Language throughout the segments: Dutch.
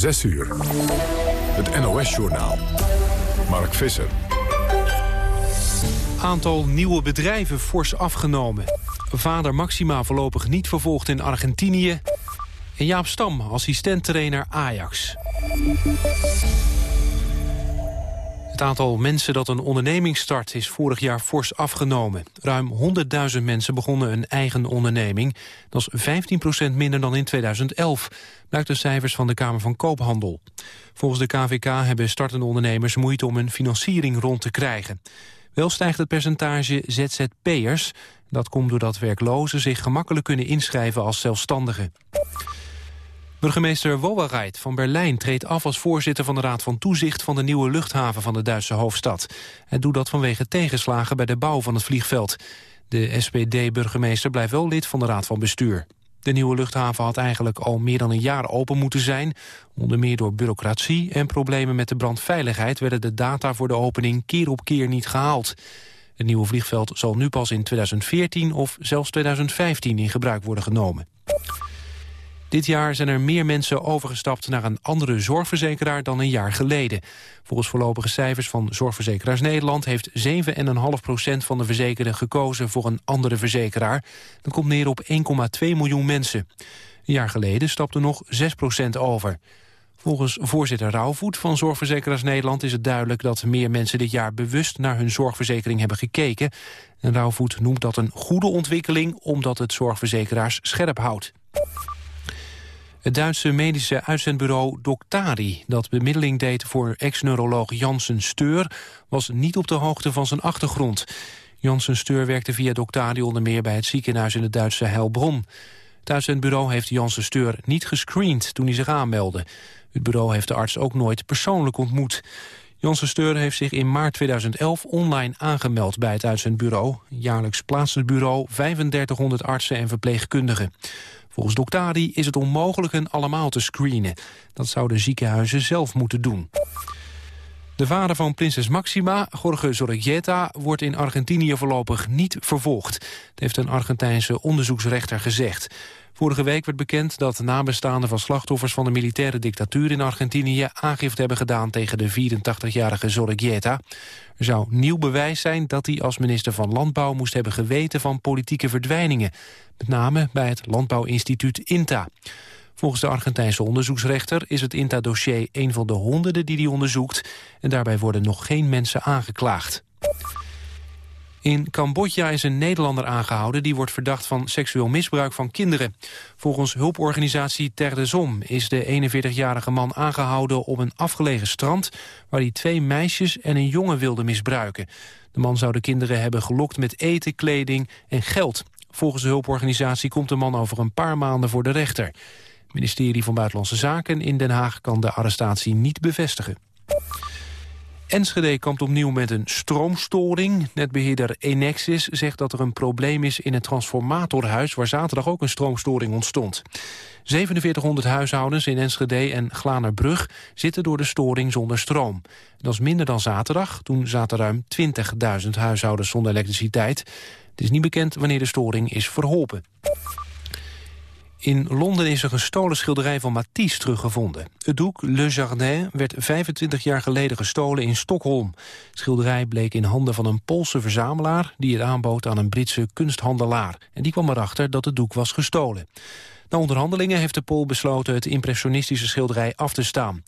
6 uur. Het NOS-journaal. Mark Visser. Aantal nieuwe bedrijven fors afgenomen. Vader Maxima voorlopig niet vervolgd in Argentinië. En Jaap Stam, assistent-trainer Ajax. Het aantal mensen dat een onderneming start is vorig jaar fors afgenomen. Ruim 100.000 mensen begonnen een eigen onderneming. Dat is 15% minder dan in 2011, blijkt de cijfers van de Kamer van Koophandel. Volgens de KVK hebben startende ondernemers moeite om hun financiering rond te krijgen. Wel stijgt het percentage ZZP'ers. Dat komt doordat werklozen zich gemakkelijk kunnen inschrijven als zelfstandigen. Burgemeester Wowereit van Berlijn treedt af als voorzitter van de Raad van Toezicht van de nieuwe luchthaven van de Duitse hoofdstad. Hij doet dat vanwege tegenslagen bij de bouw van het vliegveld. De SPD-burgemeester blijft wel lid van de Raad van Bestuur. De nieuwe luchthaven had eigenlijk al meer dan een jaar open moeten zijn. Onder meer door bureaucratie en problemen met de brandveiligheid... werden de data voor de opening keer op keer niet gehaald. Het nieuwe vliegveld zal nu pas in 2014 of zelfs 2015 in gebruik worden genomen. Dit jaar zijn er meer mensen overgestapt naar een andere zorgverzekeraar dan een jaar geleden. Volgens voorlopige cijfers van Zorgverzekeraars Nederland heeft 7,5% van de verzekerden gekozen voor een andere verzekeraar. Dat komt neer op 1,2 miljoen mensen. Een jaar geleden stapte nog 6% over. Volgens voorzitter Rauwvoet van Zorgverzekeraars Nederland is het duidelijk dat meer mensen dit jaar bewust naar hun zorgverzekering hebben gekeken. En noemt dat een goede ontwikkeling omdat het zorgverzekeraars scherp houdt. Het Duitse medische uitzendbureau Doctari, dat bemiddeling deed voor ex-neuroloog Janssen Steur, was niet op de hoogte van zijn achtergrond. Janssen Steur werkte via Doctari onder meer bij het ziekenhuis in het Duitse Heilbronn. Het uitzendbureau heeft Janssen Steur niet gescreend toen hij zich aanmeldde. Het bureau heeft de arts ook nooit persoonlijk ontmoet. Janssen Steur heeft zich in maart 2011 online aangemeld bij het uitzendbureau. Jaarlijks plaatst het bureau 3500 artsen en verpleegkundigen. Volgens Doctari is het onmogelijk hen allemaal te screenen. Dat zouden ziekenhuizen zelf moeten doen. De vader van prinses Maxima, Jorge Zorregieta, wordt in Argentinië voorlopig niet vervolgd. Dat heeft een Argentijnse onderzoeksrechter gezegd. Vorige week werd bekend dat nabestaanden van slachtoffers van de militaire dictatuur in Argentinië aangifte hebben gedaan tegen de 84-jarige Zorregieta. Er zou nieuw bewijs zijn dat hij als minister van Landbouw moest hebben geweten van politieke verdwijningen. Met name bij het landbouwinstituut INTA. Volgens de Argentijnse onderzoeksrechter is het INTA-dossier een van de honderden die hij onderzoekt. En daarbij worden nog geen mensen aangeklaagd. In Cambodja is een Nederlander aangehouden... die wordt verdacht van seksueel misbruik van kinderen. Volgens hulporganisatie Ter de Zom is de 41-jarige man aangehouden... op een afgelegen strand waar hij twee meisjes en een jongen wilde misbruiken. De man zou de kinderen hebben gelokt met eten, kleding en geld. Volgens de hulporganisatie komt de man over een paar maanden voor de rechter. Het ministerie van Buitenlandse Zaken in Den Haag kan de arrestatie niet bevestigen. Enschede kampt opnieuw met een stroomstoring. Netbeheerder Enexis zegt dat er een probleem is in het transformatorhuis... waar zaterdag ook een stroomstoring ontstond. 4700 huishoudens in Enschede en Glanerbrug zitten door de storing zonder stroom. Dat is minder dan zaterdag, toen zaten ruim 20.000 huishoudens zonder elektriciteit. Het is niet bekend wanneer de storing is verholpen. In Londen is een gestolen schilderij van Matisse teruggevonden. Het doek Le Jardin werd 25 jaar geleden gestolen in Stockholm. Het schilderij bleek in handen van een Poolse verzamelaar... die het aanbood aan een Britse kunsthandelaar. En die kwam erachter dat het doek was gestolen. Na onderhandelingen heeft de Pool besloten het impressionistische schilderij af te staan.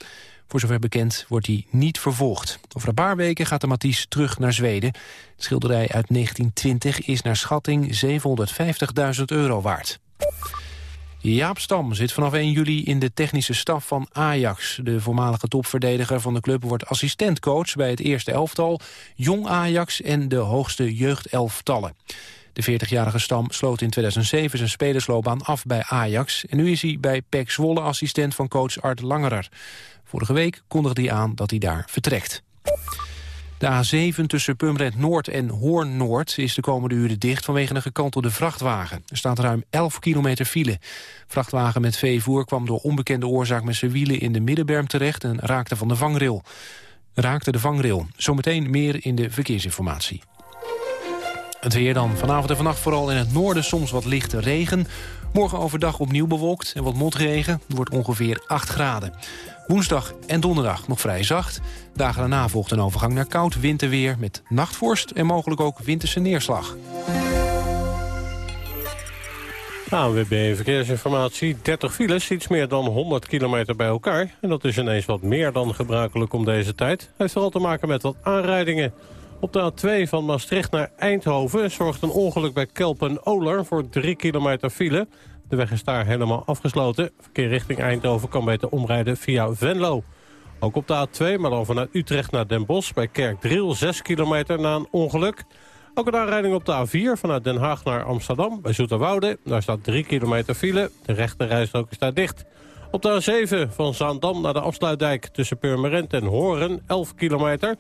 Voor zover bekend wordt hij niet vervolgd. Over een paar weken gaat de Matisse terug naar Zweden. Het schilderij uit 1920 is naar schatting 750.000 euro waard. Jaap Stam zit vanaf 1 juli in de technische staf van Ajax. De voormalige topverdediger van de club wordt assistentcoach... bij het eerste elftal, Jong Ajax en de hoogste jeugdelftallen. De 40-jarige Stam sloot in 2007 zijn spelersloopbaan af bij Ajax... en nu is hij bij PEC Zwolle assistent van coach Art Langerer. Vorige week kondigde hij aan dat hij daar vertrekt. De A7 tussen Purmerend Noord en Hoorn Noord is de komende uren dicht vanwege een gekantelde vrachtwagen. Er staat ruim 11 kilometer file. Vrachtwagen met veevoer kwam door onbekende oorzaak met zijn wielen in de middenberm terecht en raakte van de vangrail. Raakte de vangrail. Zometeen meer in de verkeersinformatie. Het weer dan. Vanavond en vannacht vooral in het noorden soms wat lichte regen. Morgen overdag opnieuw bewolkt en wat motregen. Het wordt ongeveer 8 graden. Woensdag en donderdag nog vrij zacht. Dagen daarna volgt een overgang naar koud winterweer... met nachtvorst en mogelijk ook winterse neerslag. ANWB Verkeersinformatie, 30 files, iets meer dan 100 kilometer bij elkaar. En dat is ineens wat meer dan gebruikelijk om deze tijd. Heeft vooral te maken met wat aanrijdingen. Op de A2 van Maastricht naar Eindhoven zorgt een ongeluk bij Kelpen-Oler voor 3 kilometer file. De weg is daar helemaal afgesloten. Verkeer richting Eindhoven kan beter omrijden via Venlo. Ook op de A2, maar dan vanuit Utrecht naar Den Bosch... bij Kerkdriel 6 kilometer na een ongeluk. Ook een aanrijding op de A4 vanuit Den Haag naar Amsterdam bij Zoeterwoude. Daar staat 3 kilometer file. De rechte rijstrook is daar dicht. Op de A7 van Zaandam naar de afsluitdijk tussen Purmerend en Horen 11 kilometer.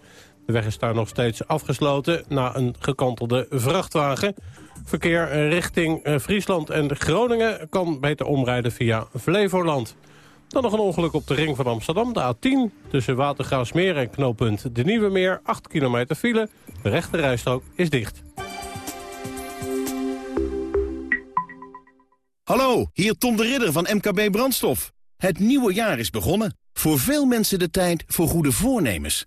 De weg is daar nog steeds afgesloten na een gekantelde vrachtwagen. Verkeer richting eh, Friesland en Groningen kan beter omrijden via Flevoland. Dan nog een ongeluk op de ring van Amsterdam, de A10. Tussen Watergraafsmeer en knooppunt De Nieuwe Meer, 8 kilometer file. De rechte rijstrook is dicht. Hallo, hier Tom de Ridder van MKB Brandstof. Het nieuwe jaar is begonnen. Voor veel mensen de tijd voor goede voornemens.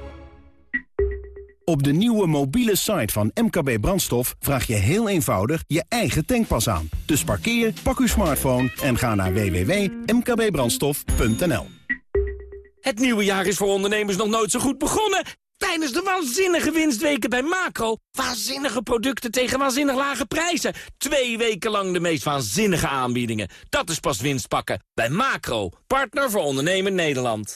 Op de nieuwe mobiele site van MKB Brandstof vraag je heel eenvoudig je eigen tankpas aan. Dus parkeer, pak uw smartphone en ga naar www.mkbbrandstof.nl. Het nieuwe jaar is voor ondernemers nog nooit zo goed begonnen. Tijdens de waanzinnige winstweken bij Macro. Waanzinnige producten tegen waanzinnig lage prijzen. Twee weken lang de meest waanzinnige aanbiedingen. Dat is pas winst pakken. Bij Macro, partner voor ondernemen Nederland.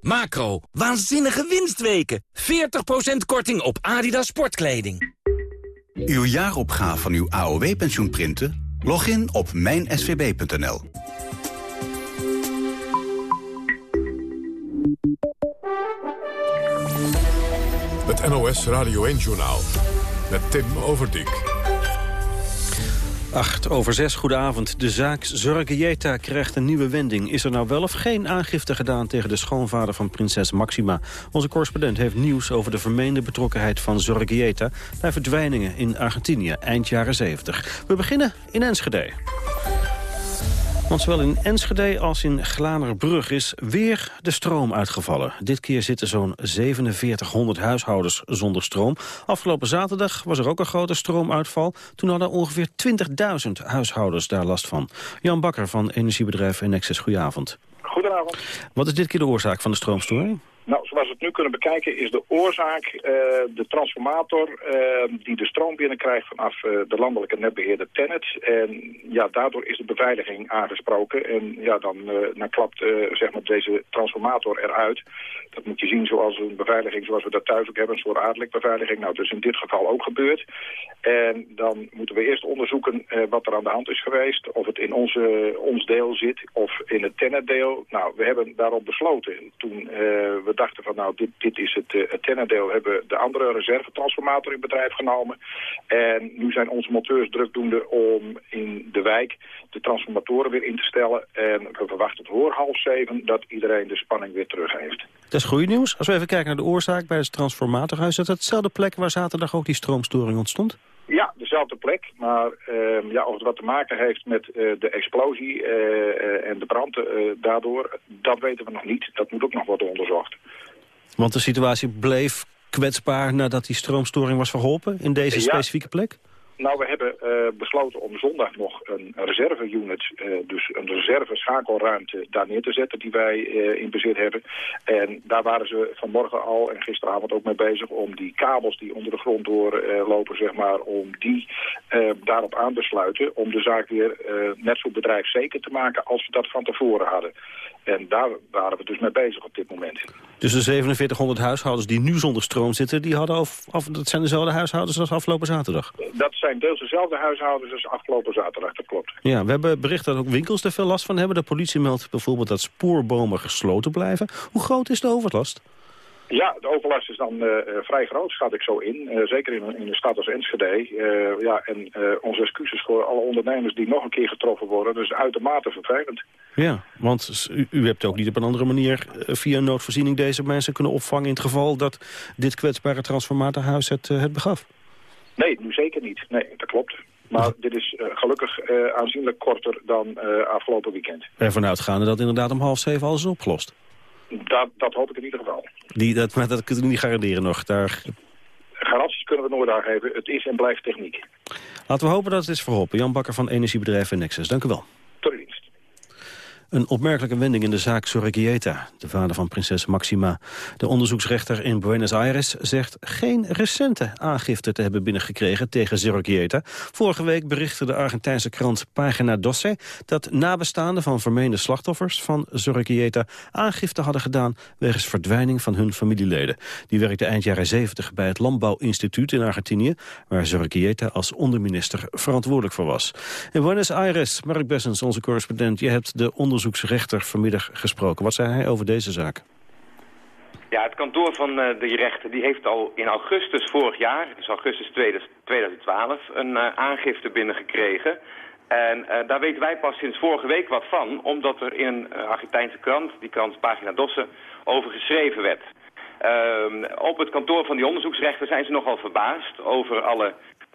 Macro, waanzinnige winstweken. 40% korting op Adidas sportkleding. Uw jaaropgave van uw AOW-pensioen printen? Log in op mijnsvb.nl. Het NOS Radio 1-journaal met Tim Overdijk. 8 over 6, goedenavond. De zaak Zorgejeta krijgt een nieuwe wending. Is er nou wel of geen aangifte gedaan tegen de schoonvader van prinses Maxima? Onze correspondent heeft nieuws over de vermeende betrokkenheid van Zorgejeta... bij verdwijningen in Argentinië eind jaren 70. We beginnen in Enschede. Want zowel in Enschede als in Glanerbrug is weer de stroom uitgevallen. Dit keer zitten zo'n 4700 huishoudens zonder stroom. Afgelopen zaterdag was er ook een grote stroomuitval. Toen hadden ongeveer 20.000 huishoudens daar last van. Jan Bakker van energiebedrijf Nexus, goedenavond. Goedenavond. Wat is dit keer de oorzaak van de stroomstoring? Nou, zoals we het nu kunnen bekijken is de oorzaak uh, de transformator uh, die de stroom binnenkrijgt vanaf uh, de landelijke netbeheerder Tennet. En ja, daardoor is de beveiliging aangesproken. En ja, dan, dan klapt zeg maar deze transformator eruit. Dat moet je zien zoals een beveiliging zoals we dat thuis ook hebben, een soort beveiliging. Nou, dus in dit geval ook gebeurd. En dan moeten we eerst onderzoeken wat er aan de hand is geweest. Of het in onze, ons deel zit of in het Tennet deel. Nou, we hebben daarop besloten toen we dachten van nou, dit, dit is het, uh, het tennerdeel, hebben de andere reservetransformator in bedrijf genomen. En nu zijn onze monteurs drukdoende om in de wijk de transformatoren weer in te stellen. En we verwachten voor half zeven dat iedereen de spanning weer terug heeft. Is goed nieuws. Als we even kijken naar de oorzaak bij het transformatorhuis... is dat hetzelfde plek waar zaterdag ook die stroomstoring ontstond? Ja, dezelfde plek. Maar uh, ja, of het wat te maken heeft met uh, de explosie uh, en de brand daardoor, dat weten we nog niet. Dat moet ook nog worden onderzocht. Want de situatie bleef kwetsbaar nadat die stroomstoring was verholpen in deze specifieke plek? Nou, we hebben uh, besloten om zondag nog een reserve-unit, uh, dus een reserve-schakelruimte daar neer te zetten die wij uh, in bezit hebben. En daar waren ze vanmorgen al en gisteravond ook mee bezig om die kabels die onder de grond doorlopen, zeg maar, om die daarop aan te sluiten. Om de zaak weer net zo bedrijfszeker te maken als we dat van tevoren hadden. En daar waren we dus mee bezig op dit moment. Dus de 4700 huishoudens die nu zonder stroom zitten... Die hadden of, dat zijn dezelfde huishoudens als afgelopen zaterdag? Dat zijn deels dezelfde huishoudens als afgelopen zaterdag, dat klopt. Ja, we hebben bericht dat ook winkels er veel last van hebben. De politie meldt bijvoorbeeld dat spoorbomen gesloten blijven. Hoe groot is de overlast? Ja, de overlast is dan uh, vrij groot, schat ik zo in. Uh, zeker in, in een stad als Enschede. Uh, ja, en onze excuses voor alle ondernemers die nog een keer getroffen worden. Dus uitermate vervelend. Ja, want u, u hebt ook niet op een andere manier via noodvoorziening deze mensen kunnen opvangen... in het geval dat dit kwetsbare transformatorhuis het, het begaf. Nee, nu zeker niet. Nee, dat klopt. Maar dit is gelukkig aanzienlijk korter dan afgelopen weekend. En vanuitgaande dat inderdaad om half zeven alles is opgelost. Dat, dat hoop ik in ieder geval. Die, dat, maar dat kunnen we niet garanderen nog. Daar... Garanties kunnen we nooit aangeven. Het is en blijft techniek. Laten we hopen dat het is verholpen. Jan Bakker van Energiebedrijf Nexus. Dank u wel. Een opmerkelijke wending in de zaak Sorregieta, de vader van prinses Maxima. De onderzoeksrechter in Buenos Aires zegt geen recente aangifte te hebben binnengekregen tegen Sorregieta. Vorige week berichtte de Argentijnse krant Pagina Doce dat nabestaanden van vermeende slachtoffers van Sorregieta aangifte hadden gedaan wegens verdwijning van hun familieleden. Die werkte eind jaren 70 bij het Landbouwinstituut in Argentinië, waar Sorregieta als onderminister verantwoordelijk voor was. In Buenos Aires, Mark Bessens, onze correspondent, je hebt de onderzoek onderzoeksrechter vanmiddag gesproken. Wat zei hij over deze zaak? Ja, het kantoor van uh, de rechter die heeft al in augustus vorig jaar, dus augustus 2012, een uh, aangifte binnengekregen. En uh, daar weten wij pas sinds vorige week wat van, omdat er in een Argentijnse krant, die krant Pagina Dosse, over geschreven werd. Ehm, op het kantoor van die onderzoeksrechter zijn ze nogal verbaasd over alle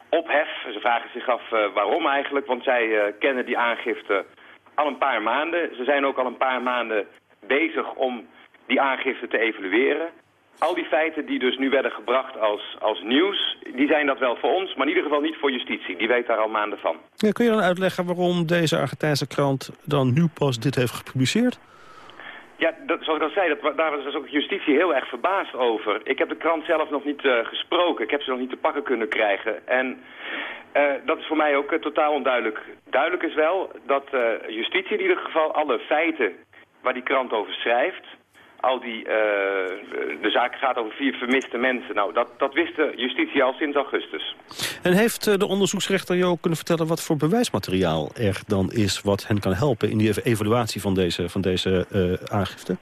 ophef. Ze vragen zich af waarom eigenlijk, want zij kennen die aangifte al een paar maanden. Ze zijn ook al een paar maanden bezig om die aangifte te evalueren. Al die feiten die dus nu werden gebracht als, als nieuws, die zijn dat wel voor ons, maar in ieder geval niet voor justitie. Die weet daar al maanden van. Ja, kun je dan uitleggen waarom deze Argentijnse krant dan nu pas dit heeft gepubliceerd? Ja, zoals ik al zei, dat, daar was dus ook justitie heel erg verbaasd over. Ik heb de krant zelf nog niet uh, gesproken. Ik heb ze nog niet te pakken kunnen krijgen. En uh, dat is voor mij ook uh, totaal onduidelijk. Duidelijk is wel dat justitie in ieder geval alle feiten waar die krant over schrijft... al die, de zaak gaat over vier vermiste mensen. Nou, dat, dat wist de justitie al sinds augustus. En heeft de onderzoeksrechter ook kunnen vertellen wat voor bewijsmateriaal er dan is... wat hen kan helpen in die evaluatie van deze, van deze aangifte?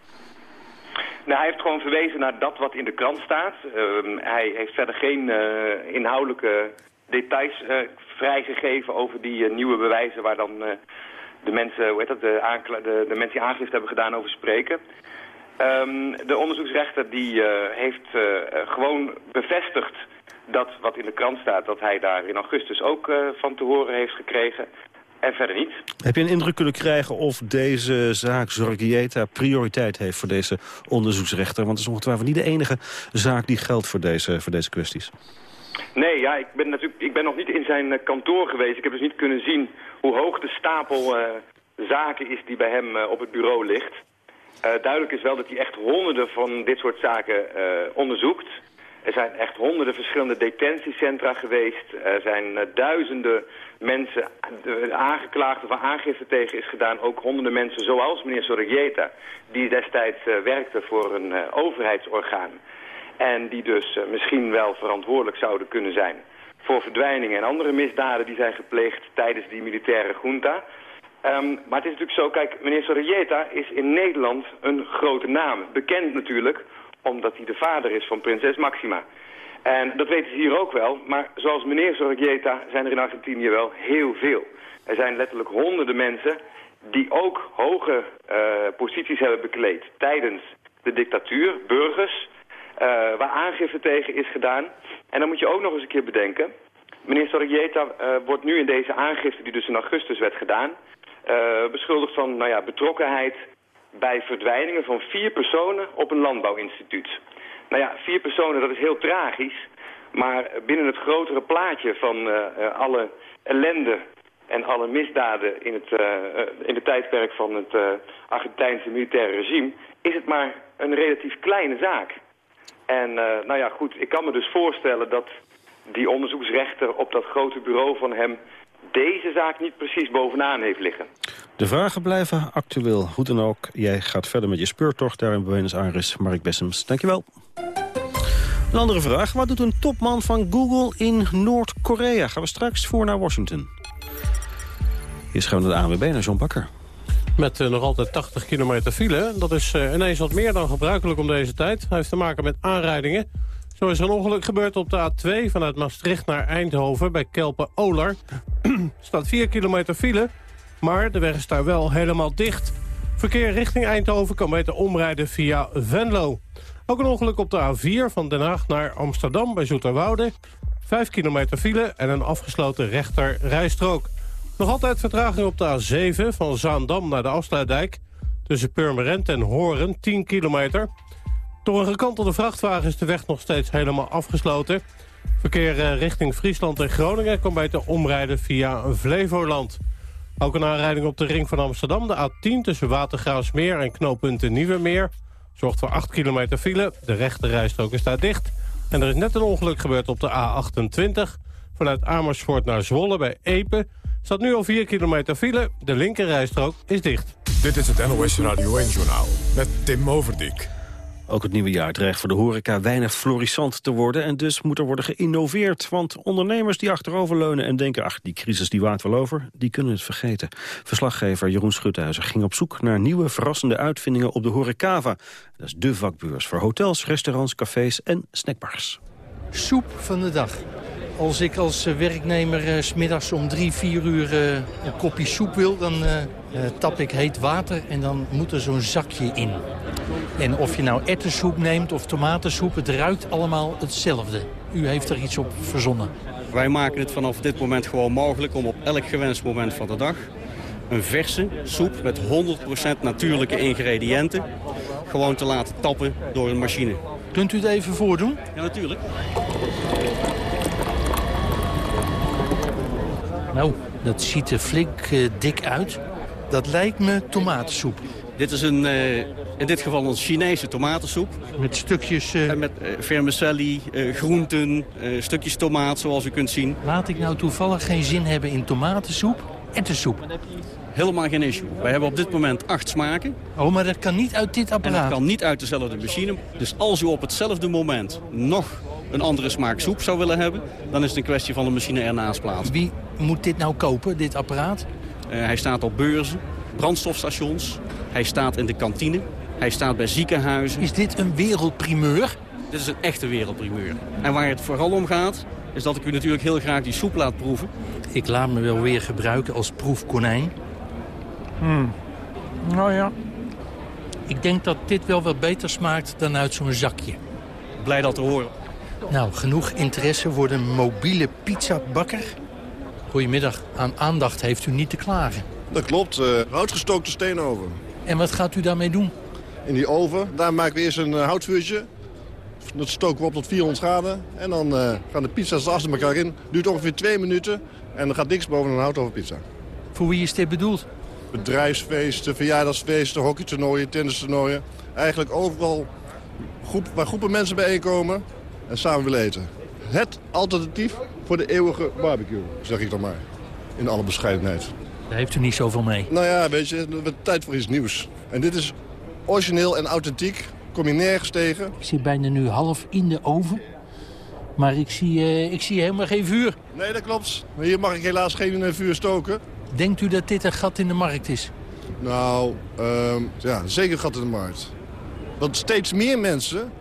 Nou, hij heeft gewoon verwezen naar dat wat in de krant staat. Uh, hij heeft verder geen uh, inhoudelijke details uh, vrijgegeven over die uh, nieuwe bewijzen waar dan uh, de mensen, hoe heet dat, de, de, de, mensen die aangifte hebben gedaan over spreken. Um, de onderzoeksrechter die heeft gewoon bevestigd dat wat in de krant staat, dat hij daar in augustus ook van te horen heeft gekregen. En verder niet. Heb je een indruk kunnen krijgen of deze zaak Zorgieta prioriteit heeft voor deze onderzoeksrechter? Want het is ongetwijfeld niet de enige zaak die geldt voor deze, voor deze kwesties. Nee, ja, ik ben, natuurlijk, ik ben nog niet in zijn kantoor geweest. Ik heb dus niet kunnen zien hoe hoog de stapel zaken is die bij hem op het bureau ligt. Duidelijk is wel dat hij echt honderden van dit soort zaken onderzoekt. Er zijn echt honderden verschillende detentiecentra geweest. Er zijn duizenden mensen aangeklaagd of aangifte tegen is gedaan. Ook honderden mensen zoals meneer Sorrieta, die destijds werkte voor een overheidsorgaan. En die dus misschien wel verantwoordelijk zouden kunnen zijn voor verdwijningen en andere misdaden die zijn gepleegd tijdens die militaire junta. Um, maar het is natuurlijk zo, kijk, meneer Sorrieta is in Nederland een grote naam. Bekend natuurlijk, omdat hij de vader is van prinses Maxima. En dat weten ze hier ook wel, maar zoals meneer Sorrieta zijn er in Argentinië wel heel veel. Er zijn letterlijk honderden mensen die ook hoge uh, posities hebben bekleed tijdens de dictatuur, burgers uh, waar aangifte tegen is gedaan. En dan moet je ook nog eens een keer bedenken... Meneer Sorrieta uh, wordt nu in deze aangifte, die dus in augustus werd gedaan... beschuldigd van nou ja, betrokkenheid bij verdwijningen van vier personen op een landbouwinstituut. Nou ja, vier personen, dat is heel tragisch. Maar binnen het grotere plaatje van alle ellende en alle misdaden in het, in het tijdperk van het Argentijnse militaire regime... is het maar een relatief kleine zaak. En nou ja, goed, ik kan me dus voorstellen dat die onderzoeksrechter op dat grote bureau van hem deze zaak niet precies bovenaan heeft liggen. De vragen blijven actueel. Hoe dan ook, jij gaat verder met je speurtocht daar in Buenos Aires. Mark Bessems, dankjewel. Een andere vraag. Wat doet een topman van Google in Noord-Korea? Gaan we straks voor naar Washington. Hier is gewoon de ANWB naar John Bakker. Met uh, nog altijd 80 kilometer file. Dat is uh, ineens wat meer dan gebruikelijk om deze tijd. Hij heeft te maken met aanrijdingen. Zo is een ongeluk gebeurd op de A2 vanuit Maastricht naar Eindhoven bij Kelpen-Olar. staat 4 kilometer file, maar de weg is daar wel helemaal dicht. Verkeer richting Eindhoven kan beter omrijden via Venlo. Ook een ongeluk op de A4 van Den Haag naar Amsterdam bij Zoeterwoude. 5 kilometer file en een afgesloten rechter rijstrook. Nog altijd vertraging op de A7 van Zaandam naar de Afsluitdijk. Tussen Purmerend en Horen 10 kilometer. Door een gekantelde vrachtwagen is de weg nog steeds helemaal afgesloten. Verkeer eh, richting Friesland en Groningen kan beter omrijden via Flevoland. Ook een aanrijding op de ring van Amsterdam, de A10... tussen Watergraafsmeer en knooppunten Nieuwemeer. Zorgt voor 8 kilometer file. De rechte rijstrook is daar dicht. En er is net een ongeluk gebeurd op de A28. Vanuit Amersfoort naar Zwolle bij Epe. Staat nu al 4 kilometer file. De linker rijstrook is dicht. Dit is het NOS Radio 1-journaal met Tim Overdijk. Ook het nieuwe jaar dreigt voor de horeca weinig florissant te worden... en dus moet er worden geïnnoveerd. Want ondernemers die achteroverleunen en denken... ach, die crisis die waait wel over, die kunnen het vergeten. Verslaggever Jeroen Schuthuizen ging op zoek naar nieuwe verrassende uitvindingen op de horecava. Dat is de vakbeurs voor hotels, restaurants, cafés en snackbars. Soep van de dag. Als ik als eh, werknemer uh, smiddags om drie, vier uur uh, een kopje soep wil... dan tap ik heet water en dan moet er zo'n zakje in. En of je nou ettensoep neemt of tomatensoep, het ruikt allemaal hetzelfde. U heeft er iets op verzonnen. Wij maken het vanaf dit moment gewoon mogelijk om op elk gewenst moment van de dag... een verse soep met 100% natuurlijke ingrediënten... gewoon te laten tappen door een machine. Kunt u het even voordoen? Ja, natuurlijk. Nou, dat ziet er flink uh, dik uit. Dat lijkt me tomatensoep. Dit is een, uh, in dit geval een Chinese tomatensoep. Met stukjes... Uh... En met vermicelli, groenten, stukjes tomaat zoals u kunt zien. Laat ik nou toevallig geen zin hebben in tomatensoep, ettensoep. Helemaal geen issue. Wij hebben op dit moment acht smaken. Oh, maar dat kan niet uit dit apparaat? En dat kan niet uit dezelfde machine. Dus als u op hetzelfde moment nog een andere smaak soep zou willen hebben... dan is het een kwestie van de machine ernaast plaatsen. Wie moet dit nou kopen, dit apparaat? Uh, hij staat op beurzen, brandstofstations. Hij staat in de kantine. Hij staat bij ziekenhuizen. Is dit een wereldprimeur? Dit is een echte wereldprimeur. En waar het vooral om gaat, is dat ik u natuurlijk heel graag die soep laat proeven. Ik laat me wel weer gebruiken als proefkonijn. Hmm. Nou ja. Ik denk dat dit wel wat beter smaakt dan uit zo'n zakje. Blij dat te horen. Nou, genoeg interesse voor de mobiele pizzabakker. Goedemiddag. Aan aandacht heeft u niet te klagen. Dat klopt. Uh, houtgestookte steenoven. En wat gaat u daarmee doen? In die oven. Daar maken we eerst een uh, houtvuurtje. Dat stoken we op tot 400 graden. En dan uh, gaan de pizza's achter elkaar in. Duurt ongeveer twee minuten. En dan gaat niks boven een houtovenpizza. Voor wie is dit bedoeld? Bedrijfsfeesten, verjaardagsfeesten, hockeytoernooien, tennistoernooien. Eigenlijk overal groep, waar groepen mensen bijeenkomen en samen willen eten. Het alternatief voor de eeuwige barbecue, zeg ik dan maar. In alle bescheidenheid. Daar heeft u niet zoveel mee. Nou ja, weet je, het tijd voor iets nieuws. En dit is origineel en authentiek. Kom je nergens tegen. Ik zit bijna nu half in de oven. Maar ik zie, uh, ik zie helemaal geen vuur. Nee, dat klopt. Maar hier mag ik helaas geen uh, vuur stoken. Denkt u dat dit een gat in de markt is? Nou, uh, ja, zeker een gat in de markt. Want steeds meer mensen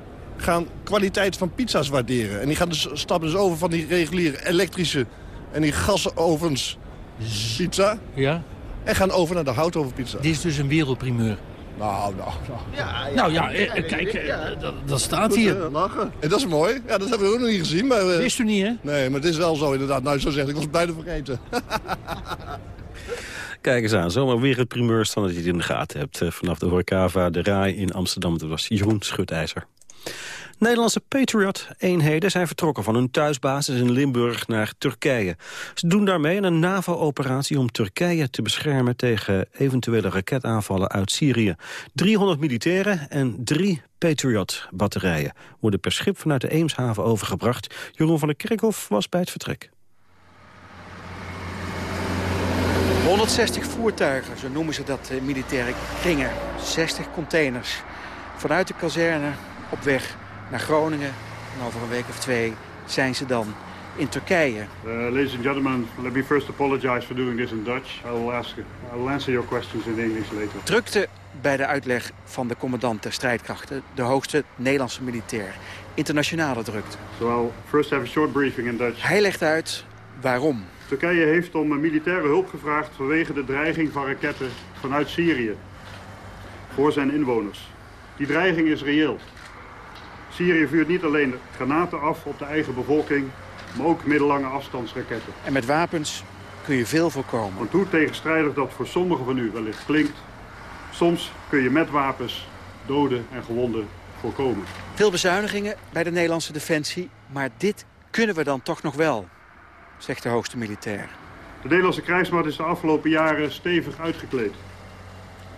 gaan kwaliteit van pizza's waarderen. En die gaan dus, stappen dus over van die reguliere elektrische en die gasovens pizza. Ja. En gaan over naar de houtovenpizza. Dit is dus een wereldprimeur. Nou, nou, nou. Ja, ja, nou ja, eh, kijk, eh, dat, dat, staat hier. lachen. En dat is mooi. Ja, dat hebben we ook nog niet gezien. Maar, Wist u niet, hè? Nee, maar het is wel zo inderdaad. Nou, zo zegt ik was bijna vergeten. Kijk eens aan, zomaar weer het primeur dan dat je het in de gaten hebt. Eh, vanaf de Horecava, de Rai in Amsterdam. Dat was Jeroen Schutijzer. Nederlandse Patriot-eenheden zijn vertrokken van hun thuisbasis in Limburg naar Turkije. Ze doen daarmee een NAVO-operatie om Turkije te beschermen tegen eventuele raketaanvallen uit Syrië. 300 militairen en drie Patriot-batterijen worden per schip vanuit de Eemshaven overgebracht. Jeroen van der Kerkhof was bij het vertrek. 160 voertuigen, zo noemen ze dat in militaire kringen. 60 containers. Vanuit de kazerne op weg naar Groningen. En over een week of twee zijn ze dan in Turkije. Uh, ladies and gentlemen, let me first apologize for doing this in Dutch. I will, ask, I will answer your questions in English later. Drukte bij de uitleg van de commandant der strijdkrachten, de hoogste Nederlandse militair. Internationale drukte. So I'll first have a short briefing in Dutch. Hij legt uit waarom. Turkije heeft om militaire hulp gevraagd vanwege de dreiging van raketten vanuit Syrië. Voor zijn inwoners. Die dreiging is reëel. Syrië vuurt niet alleen granaten af op de eigen bevolking, maar ook middellange afstandsraketten. En met wapens kun je veel voorkomen. Want hoe tegenstrijdig dat voor sommigen van u wellicht klinkt, soms kun je met wapens doden en gewonden voorkomen. Veel bezuinigingen bij de Nederlandse defensie, maar dit kunnen we dan toch nog wel, zegt de hoogste militair. De Nederlandse krijgsmacht is de afgelopen jaren stevig uitgekleed.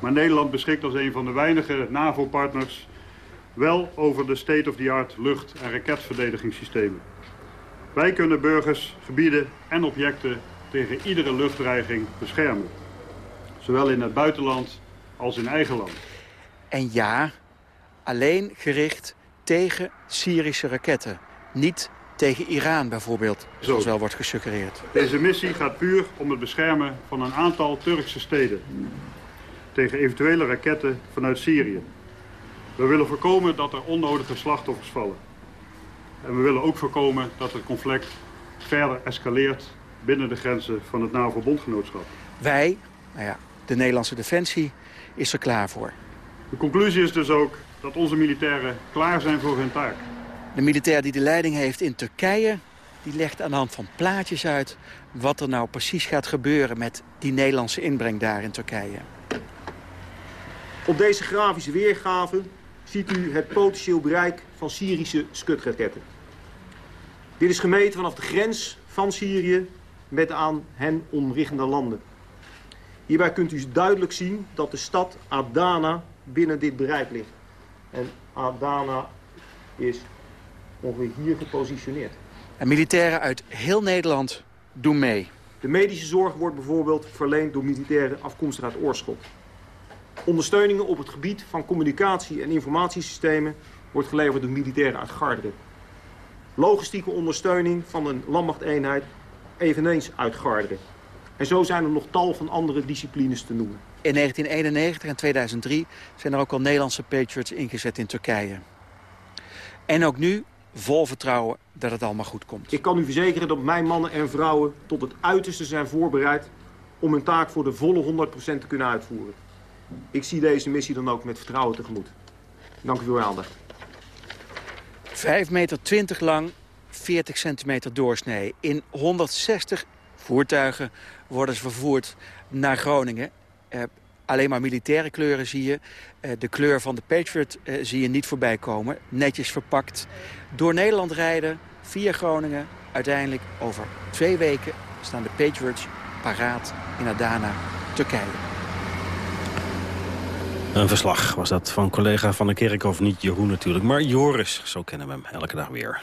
Maar Nederland beschikt als een van de weinige NAVO-partners wel over de state-of-the-art lucht- en raketverdedigingssystemen. Wij kunnen burgers, gebieden en objecten tegen iedere luchtdreiging beschermen. Zowel in het buitenland als in eigen land. En ja, alleen gericht tegen Syrische raketten. Niet tegen Iran bijvoorbeeld, zoals wel wordt gesuggereerd. Deze missie gaat puur om het beschermen van een aantal Turkse steden. Tegen eventuele raketten vanuit Syrië. We willen voorkomen dat er onnodige slachtoffers vallen. En we willen ook voorkomen dat het conflict verder escaleert binnen de grenzen van het NAVO-bondgenootschap. Wij, nou ja, de Nederlandse Defensie, is er klaar voor. De conclusie is dus ook dat onze militairen klaar zijn voor hun taak. De militair die de leiding heeft in Turkije... die legt aan de hand van plaatjes uit wat er nou precies gaat gebeuren... met die Nederlandse inbreng daar in Turkije. Op deze grafische weergave ziet u het potentieel bereik van Syrische skutraketten. Dit is gemeten vanaf de grens van Syrië met aan hen omliggende landen. Hierbij kunt u duidelijk zien dat de stad Adana binnen dit bereik ligt. En Adana is ongeveer hier gepositioneerd. En militairen uit heel Nederland doen mee. De medische zorg wordt bijvoorbeeld verleend door militairen afkomstig uit Oorschot. Ondersteuningen op het gebied van communicatie- en informatiesystemen wordt geleverd door militairen uit Garderen. Logistieke ondersteuning van een landmachteenheid eveneens uit Garderen. En zo zijn er nog tal van andere disciplines te noemen. In 1991 en 2003 zijn er ook al Nederlandse Patriots ingezet in Turkije. En ook nu vol vertrouwen dat het allemaal goed komt. Ik kan u verzekeren dat mijn mannen en vrouwen tot het uiterste zijn voorbereid... om hun taak voor de volle 100% te kunnen uitvoeren. Ik zie deze missie dan ook met vertrouwen tegemoet. Dank u voor uw aandacht. 5 meter 20 lang, 40 centimeter doorsnee. In 160 voertuigen worden ze vervoerd naar Groningen. Eh, alleen maar militaire kleuren zie je. Eh, de kleur van de Patriot eh, zie je niet voorbij komen. Netjes verpakt. Door Nederland rijden, via Groningen. Uiteindelijk over twee weken staan de Patriots paraat in Adana, Turkije. Een verslag was dat van collega van de Kerkhof, niet Jeroen natuurlijk, maar Joris, zo kennen we hem elke dag weer.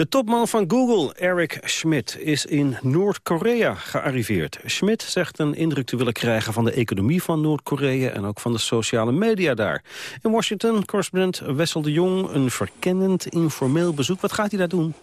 De topman van Google, Eric Schmidt, is in Noord-Korea gearriveerd. Schmidt zegt een indruk te willen krijgen van de economie van Noord-Korea... en ook van de sociale media daar. In Washington, correspondent Wessel de Jong, een verkennend informeel bezoek. Wat gaat hij daar doen?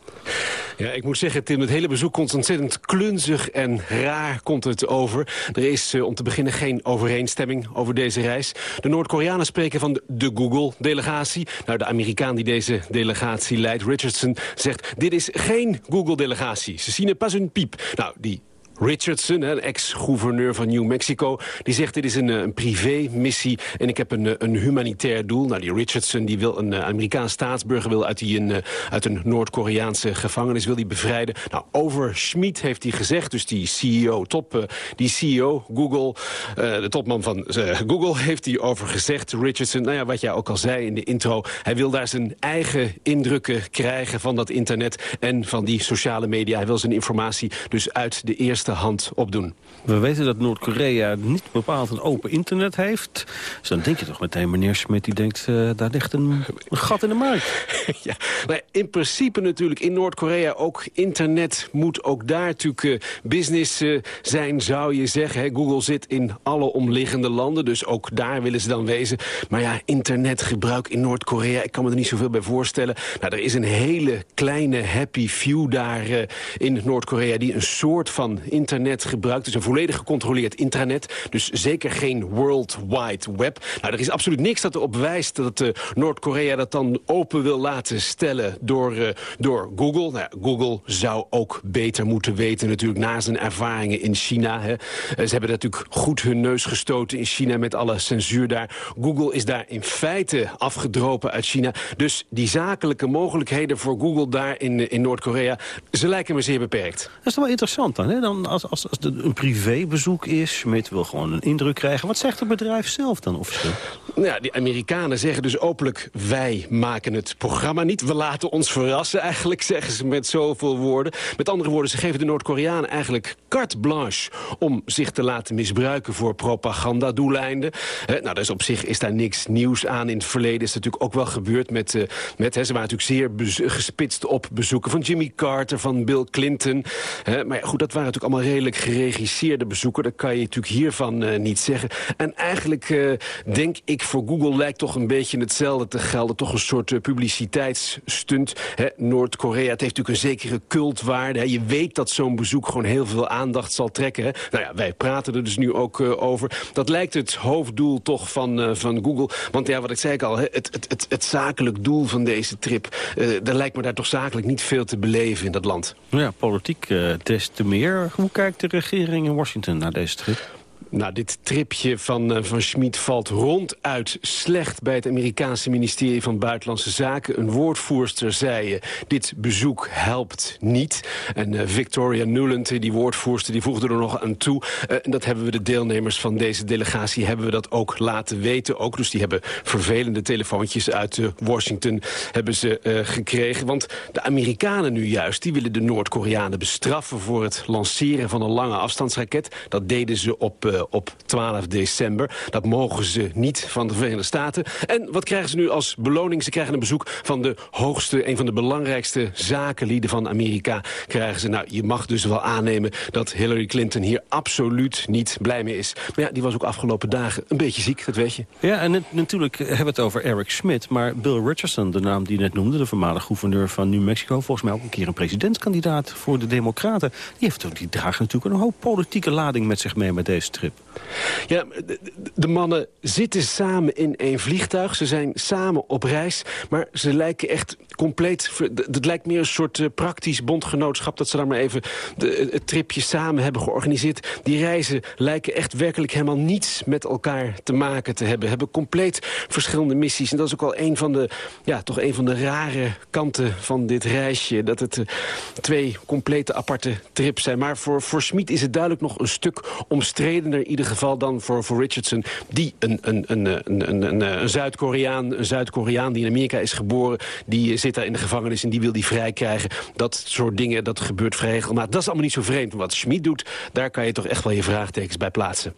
Ja, ik moet zeggen, Tim, het hele bezoek komt ontzettend klunzig en raar komt het over. Er is uh, om te beginnen geen overeenstemming over deze reis. De Noord-Koreanen spreken van de, de Google-delegatie. Nou, de Amerikaan die deze delegatie leidt, Richardson, zegt... dit is geen Google-delegatie. Ze zien er pas een piep. Nou, die Richardson, ex-gouverneur van New Mexico... die zegt dit is een, een privé-missie en ik heb een, een humanitair doel. Nou, die Richardson die wil een Amerikaans staatsburger wil uit, die een, uit een Noord-Koreaanse gevangenis wil die bevrijden. Nou, over Schmid heeft hij gezegd, dus die CEO, top, die CEO, Google, de topman van Google heeft hij over gezegd. Richardson, nou ja, wat jij ook al zei in de intro, hij wil daar zijn eigen indrukken krijgen van dat internet en van die sociale media. Hij wil zijn informatie dus uit de eerste hand opdoen. We weten dat Noord-Korea niet bepaald een open internet heeft. Dus dan denk je toch meteen, meneer Smit, die denkt, uh, daar ligt een, een, gat in de markt. ja, maar in principe natuurlijk in Noord-Korea ook internet moet ook daar natuurlijk uh, business uh, zijn, zou je zeggen. Hè? Google zit in alle omliggende landen, dus ook daar willen ze dan wezen. Maar ja, internetgebruik in Noord-Korea, ik kan me er niet zoveel bij voorstellen. Nou, er is een hele kleine happy few daar in Noord-Korea die een soort van internet gebruikt. Dus een volledig gecontroleerd intranet. Dus zeker geen World Wide Web. Nou, er is absoluut niks dat erop wijst dat uh, Noord-Korea dat dan open wil laten stellen door, uh, door Google. Nou, Google zou ook beter moeten weten natuurlijk na zijn ervaringen in China. Hè. Uh, ze hebben natuurlijk goed hun neus gestoten in China met alle censuur daar. Google is daar in feite afgedropen uit China. Dus die zakelijke mogelijkheden voor Google daar in, in Noord-Korea... ze lijken me zeer beperkt. Dat is toch wel interessant dan, hè? dan als, als, als een privébezoek is. Schmidt wil gewoon een indruk krijgen. Wat zegt het bedrijf zelf dan officieel? Ja, die Amerikanen zeggen dus openlijk... wij maken het programma niet. We laten ons verrassen eigenlijk, zeggen ze met zoveel woorden. Met andere woorden, ze geven de Noord-Koreanen eigenlijk carte blanche... om zich te laten misbruiken voor propagandadoeleinden. Eh, nou, dus op zich is daar niks nieuws aan. In het verleden is het natuurlijk ook wel gebeurd met... Uh, met hè, ze waren natuurlijk zeer gespitst op bezoeken van Jimmy Carter, van Bill Clinton. Maar ja, goed, dat waren natuurlijk allemaal redelijk geregisseerde bezoeken. Dat kan je natuurlijk hiervan uh, niet zeggen. En eigenlijk uh, denk ik voor Google lijkt toch een beetje hetzelfde te gelden. Toch een soort uh, publiciteitsstunt. Noord-Korea, het heeft natuurlijk een zekere cultwaarde. Je weet dat zo'n bezoek gewoon heel veel aandacht zal trekken. Nou ja, wij praten er dus nu ook over. Dat lijkt het hoofddoel toch van, van Google. Want ja, wat ik zei ik al, het, het, het, zakelijk doel van deze trip... daar lijkt me daar toch zakelijk niet veel te beleven in dat land. Ja, politiek des te meer. Hoe kijkt de regering in Washington naar deze trip? Nou, dit tripje van, uh, van Schmid valt ronduit slecht bij het Amerikaanse ministerie van Buitenlandse Zaken. Een woordvoerster zei, uh, dit bezoek helpt niet. En uh, Victoria Nuland, die woordvoerster, die voegde er nog aan toe. en dat hebben we de deelnemers van deze delegatie hebben we dat ook laten weten. Ook, dus die hebben vervelende telefoontjes uit Washington hebben ze gekregen. Want de Amerikanen nu juist, die willen de Noord-Koreanen bestraffen... voor het lanceren van een lange afstandsraket. Dat deden ze op op 12 december. Dat mogen ze niet van de Verenigde Staten. En wat krijgen ze nu als beloning? Ze krijgen een bezoek van de hoogste, een van de belangrijkste zakenlieden van Amerika. Krijgen ze, nou, je mag dus wel aannemen dat Hillary Clinton hier absoluut niet blij mee is. Maar ja, die was ook afgelopen dagen een beetje ziek, dat weet je. Ja, en natuurlijk hebben we het over Eric Schmidt. Maar Bill Richardson, de naam die je net noemde, de voormalig gouverneur van New Mexico, volgens mij ook een keer een presidentskandidaat voor de Democraten. Die, heeft, die draagt natuurlijk een hoop politieke lading met zich mee met deze trip. Ja, de, mannen zitten samen in één vliegtuig. Ze zijn samen op reis. Maar ze lijken echt compleet... Het lijkt meer een soort uh, praktisch bondgenootschap... dat ze daar maar even de, het tripje samen hebben georganiseerd. Die reizen lijken echt werkelijk helemaal niets met elkaar te maken te hebben. Hebben compleet verschillende missies. En dat is ook al een van de, ja, toch een van de rare kanten van dit reisje. Dat het uh, twee complete aparte trips zijn. Maar voor, voor Smit is het duidelijk nog een stuk omstredener in ieder geval dan voor, voor Richardson... die een, een, een, een, een, een, Zuid-Koreaan Zuid die in Amerika is geboren... die zit daar in de gevangenis en die wil die vrij krijgen. Dat soort dingen, dat gebeurt vrij regelmatig. Dat is allemaal niet zo vreemd. Wat Schmid doet, daar kan je toch echt wel je vraagtekens bij plaatsen.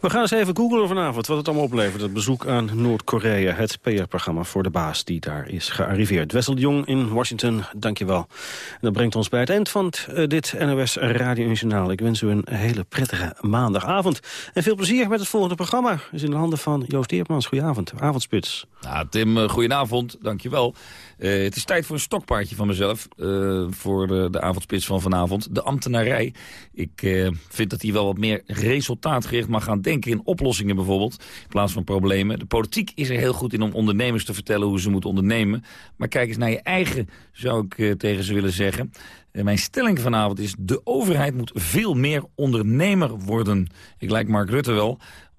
We gaan eens even googlen vanavond wat het allemaal oplevert. Het bezoek aan Noord-Korea, het PR-programma voor de baas die daar is gearriveerd. Wessel de Jong in Washington, dankjewel. En dat brengt ons bij het eind van uh, dit NOS Radio Nationaal. Ik wens u een hele prettige maandagavond. En veel plezier met het volgende programma. is in de handen van Joost Eertmans. Goedenavond, avondspits. Nou, Tim, uh, goedenavond, dankjewel. Uh, het is tijd voor een stokpaardje van mezelf. Uh, voor de, de, avondspits van vanavond. De ambtenarij. Ik uh, vind dat hij wel wat meer resultaatgericht mag gaan denken in oplossingen bijvoorbeeld, in plaats van problemen. De politiek is er heel goed in om ondernemers te vertellen hoe ze moeten ondernemen. Maar kijk eens naar je eigen, zou ik eh, tegen ze willen zeggen. Eh, mijn stelling vanavond is, de overheid moet veel meer ondernemer worden. Ik lijk Mark Rutte wel,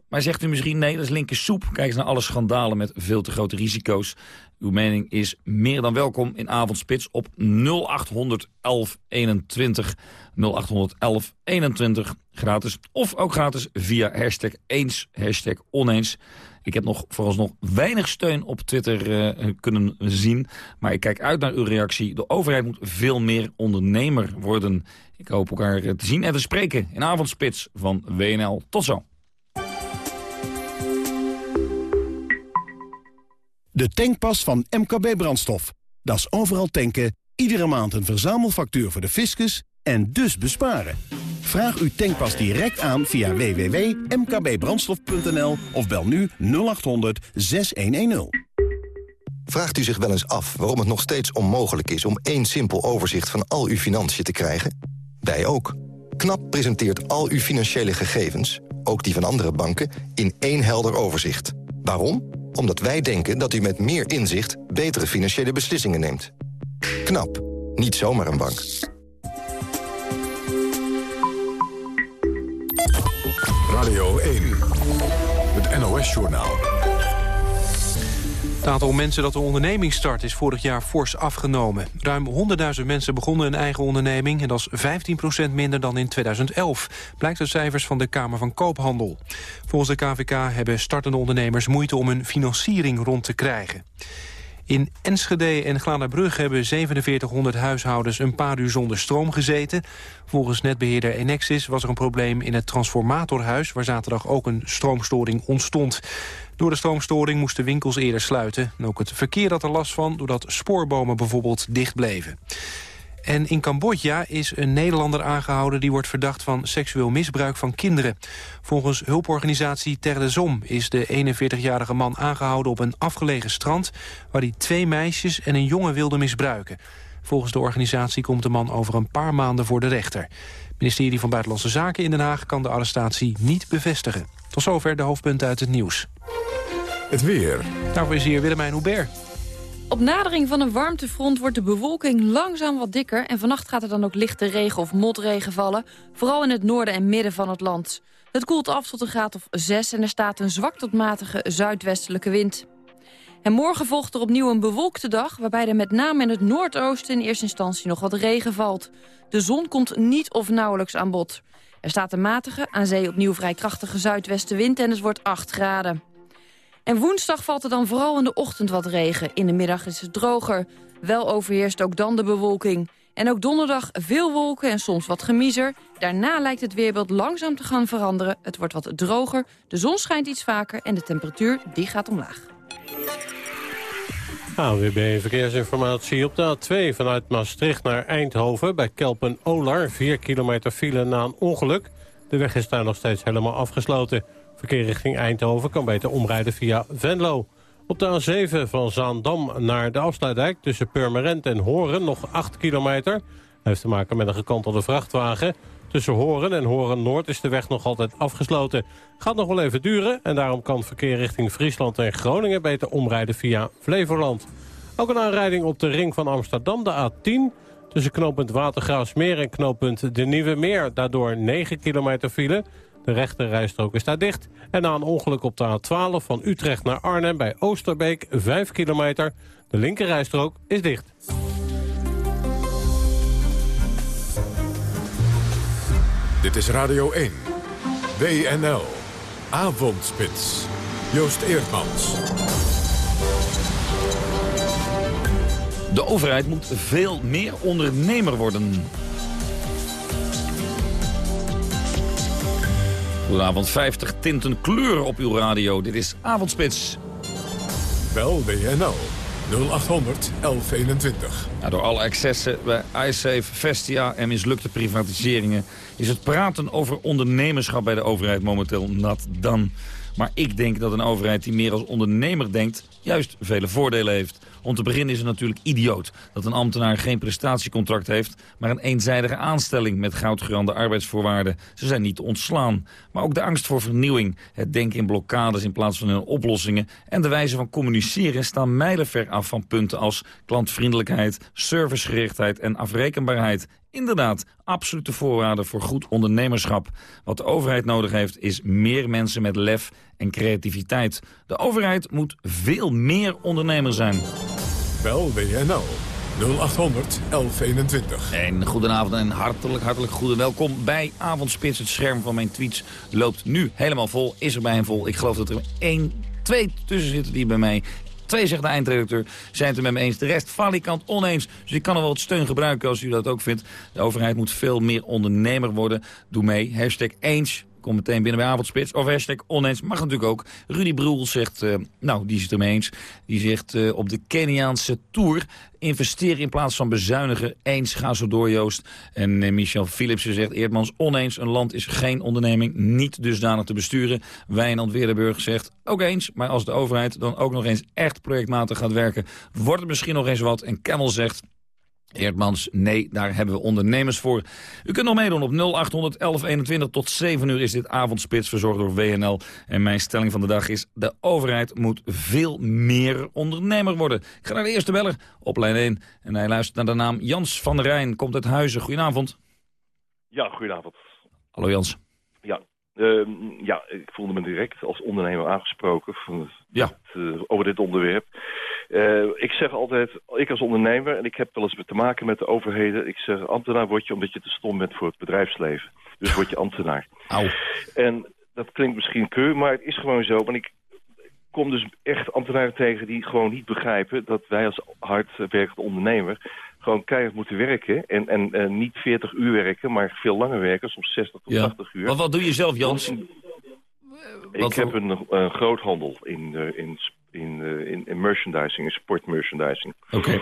maar zegt u misschien, nee, dat is linker soep. Kijk eens naar alle schandalen met veel te grote risico's. Uw mening is meer dan welkom in Avondspits op 0800 1121. 0800 1121 gratis. Of ook gratis via hashtag eens, hashtag oneens. Ik heb nog vooralsnog weinig steun op Twitter uh, kunnen zien. Maar ik kijk uit naar uw reactie. De overheid moet veel meer ondernemer worden. Ik hoop elkaar te zien en te spreken in Avondspits van WNL. Tot zo. De tankpas van MKB Brandstof. Dat is overal tanken, iedere maand een verzamelfactuur voor de fiscus en dus besparen. Vraag uw tankpas direct aan via www.mkbbrandstof.nl of bel nu 0800 6110. Vraagt u zich wel eens af waarom het nog steeds onmogelijk is... om één simpel overzicht van al uw financiën te krijgen? Wij ook. KNAP presenteert al uw financiële gegevens, ook die van andere banken... in één helder overzicht. Waarom? Omdat wij denken dat u met meer inzicht betere financiële beslissingen neemt. KNAP. Niet zomaar een bank. Radio 1. Het NOS-journaal. Het aantal mensen dat een onderneming start is vorig jaar fors afgenomen. Ruim 100.000 mensen begonnen een eigen onderneming... en dat is 15% minder dan in 2011, blijkt uit cijfers van de Kamer van Koophandel. Volgens de KVK hebben startende ondernemers moeite om hun financiering rond te krijgen. In Enschede en Glanerbrug hebben 4700 huishoudens een paar uur zonder stroom gezeten. Volgens netbeheerder Enexis was er een probleem in het transformatorhuis... waar zaterdag ook een stroomstoring ontstond. Door de stroomstoring moesten winkels eerder sluiten. En ook het verkeer had er last van, doordat spoorbomen bijvoorbeeld dicht bleven. En in Cambodja is een Nederlander aangehouden... die wordt verdacht van seksueel misbruik van kinderen. Volgens hulporganisatie Ter de Zom is de 41-jarige man aangehouden... op een afgelegen strand waar hij twee meisjes en een jongen wilde misbruiken. Volgens de organisatie komt de man over een paar maanden voor de rechter. Het ministerie van Buitenlandse Zaken in Den Haag kan de arrestatie niet bevestigen. Tot zover de hoofdpunten uit het nieuws. Het weer. Daarvoor is hier Willemijn Hubert. Op nadering van een warmtefront wordt de bewolking langzaam wat dikker... en vannacht gaat er dan ook lichte regen of motregen vallen... vooral in het noorden en midden van het land. Het koelt af tot een graad of 6 en er staat een zwak tot matige zuidwestelijke wind. En morgen volgt er opnieuw een bewolkte dag... waarbij er met name in het noordoosten in eerste instantie nog wat regen valt. De zon komt niet of nauwelijks aan bod. Er staat een matige, aan zee opnieuw vrij krachtige zuidwestenwind... en het wordt 8 graden. En woensdag valt er dan vooral in de ochtend wat regen. In de middag is het droger. Wel overheerst ook dan de bewolking. En ook donderdag veel wolken en soms wat gemiezer. Daarna lijkt het weerbeeld langzaam te gaan veranderen. Het wordt wat droger, de zon schijnt iets vaker... en de temperatuur die gaat omlaag. AWB Verkeersinformatie op de A2 vanuit Maastricht naar Eindhoven... bij Kelpen-Olar, 4 kilometer file na een ongeluk. De weg is daar nog steeds helemaal afgesloten. Verkeer richting Eindhoven kan beter omrijden via Venlo. Op de A7 van Zaandam naar de afsluitdijk tussen Purmerend en Horen nog 8 kilometer. Dat heeft te maken met een gekantelde vrachtwagen. Tussen Horen en Horen Noord is de weg nog altijd afgesloten. Gaat nog wel even duren en daarom kan verkeer richting Friesland en Groningen beter omrijden via Flevoland. Ook een aanrijding op de ring van Amsterdam, de A10. Tussen knooppunt Watergraafsmeer en knooppunt De Nieuwe Meer. Daardoor 9 kilometer file. De rechterrijstrook is daar dicht. En na een ongeluk op de A12 van Utrecht naar Arnhem bij Oosterbeek 5 kilometer. De linkerrijstrook is dicht. Dit is Radio 1. WNL. Avondspits. Joost Eerdmans. De overheid moet veel meer ondernemer worden. Goedenavond, 50 tinten kleur op uw radio. Dit is Avondspits. Bel WNL 0800 1121. door alle excessen bij iSafe, Vestia en mislukte privatiseringen... is het praten over ondernemerschap bij de overheid momenteel nat dan. Maar ik denk dat een overheid die meer als ondernemer denkt... juist vele voordelen heeft. Om te beginnen is het natuurlijk idioot dat een ambtenaar geen prestatiecontract heeft... maar een eenzijdige aanstelling met goudgerande arbeidsvoorwaarden. Ze zijn niet te ontslaan. Maar ook de angst voor vernieuwing, het denken in blokkades in plaats van in oplossingen... en de wijze van communiceren staan mijlenver af van punten als klantvriendelijkheid, servicegerichtheid en afrekenbaarheid. Inderdaad, absolute voorwaarden voor goed ondernemerschap. Wat de overheid nodig heeft is meer mensen met lef en creativiteit. De overheid moet veel meer ondernemer zijn. Bel WNL 0800 1121. En goedenavond en hartelijk, hartelijk goede welkom bij Avondspits. Het scherm van mijn tweets loopt nu helemaal vol. Is er bij hem vol. Ik geloof dat er één, twee tussen zitten die bij mij Twee, zegt de eindredacteur, zijn het er met me eens. De rest falikant oneens. Dus ik kan er wel wat steun gebruiken als u dat ook vindt. De overheid moet veel meer ondernemer worden. Doe mee. Hashtag eens. Kom meteen binnen bij Avondspits. Of hashtag oneens. Mag natuurlijk ook. Rudy Broel zegt, uh, nou, die is het ermee eens. Die zegt uh, op de Keniaanse Tour investeren in plaats van bezuinigen. Eens, ga zo door, Joost. En uh, Michel Philipsen zegt, Eerdmans, oneens. Een land is geen onderneming, niet dusdanig te besturen. Wijnand Weerdenburg zegt, ook eens. Maar als de overheid dan ook nog eens echt projectmatig gaat werken... wordt het misschien nog eens wat. En Kemmel zegt, Eerdmans, nee, daar hebben we ondernemers voor. U kunt nog meedoen op 0800 1121 tot 7 uur is dit avondspits verzorgd door WNL. En mijn stelling van de dag is, de overheid moet veel meer ondernemer worden. Ik ga naar de eerste beller op lijn 1. En hij luistert naar de naam Jans van der Rijn, komt uit Huizen. Goedenavond. Ja, goedenavond. Hallo Jans. Ja, uh, ja, ik voelde me direct als ondernemer aangesproken van, ja. uh, over dit onderwerp. Uh, ik zeg altijd, ik als ondernemer, en ik heb wel eens te maken met de overheden... ik zeg, ambtenaar word je omdat je te stom bent voor het bedrijfsleven. Dus word je ambtenaar. Au. En dat klinkt misschien keur, maar het is gewoon zo. Want ik kom dus echt ambtenaren tegen die gewoon niet begrijpen... dat wij als hardwerkend ondernemer gewoon keihard moeten werken. En, en uh, niet 40 uur werken, maar veel langer werken, soms 60 tot ja. 80 uur. Maar wat doe je zelf, Jans? Ik wat heb een, een groothandel in, uh, in, in, in, in merchandising, in sportmerchandising. Oké. Okay.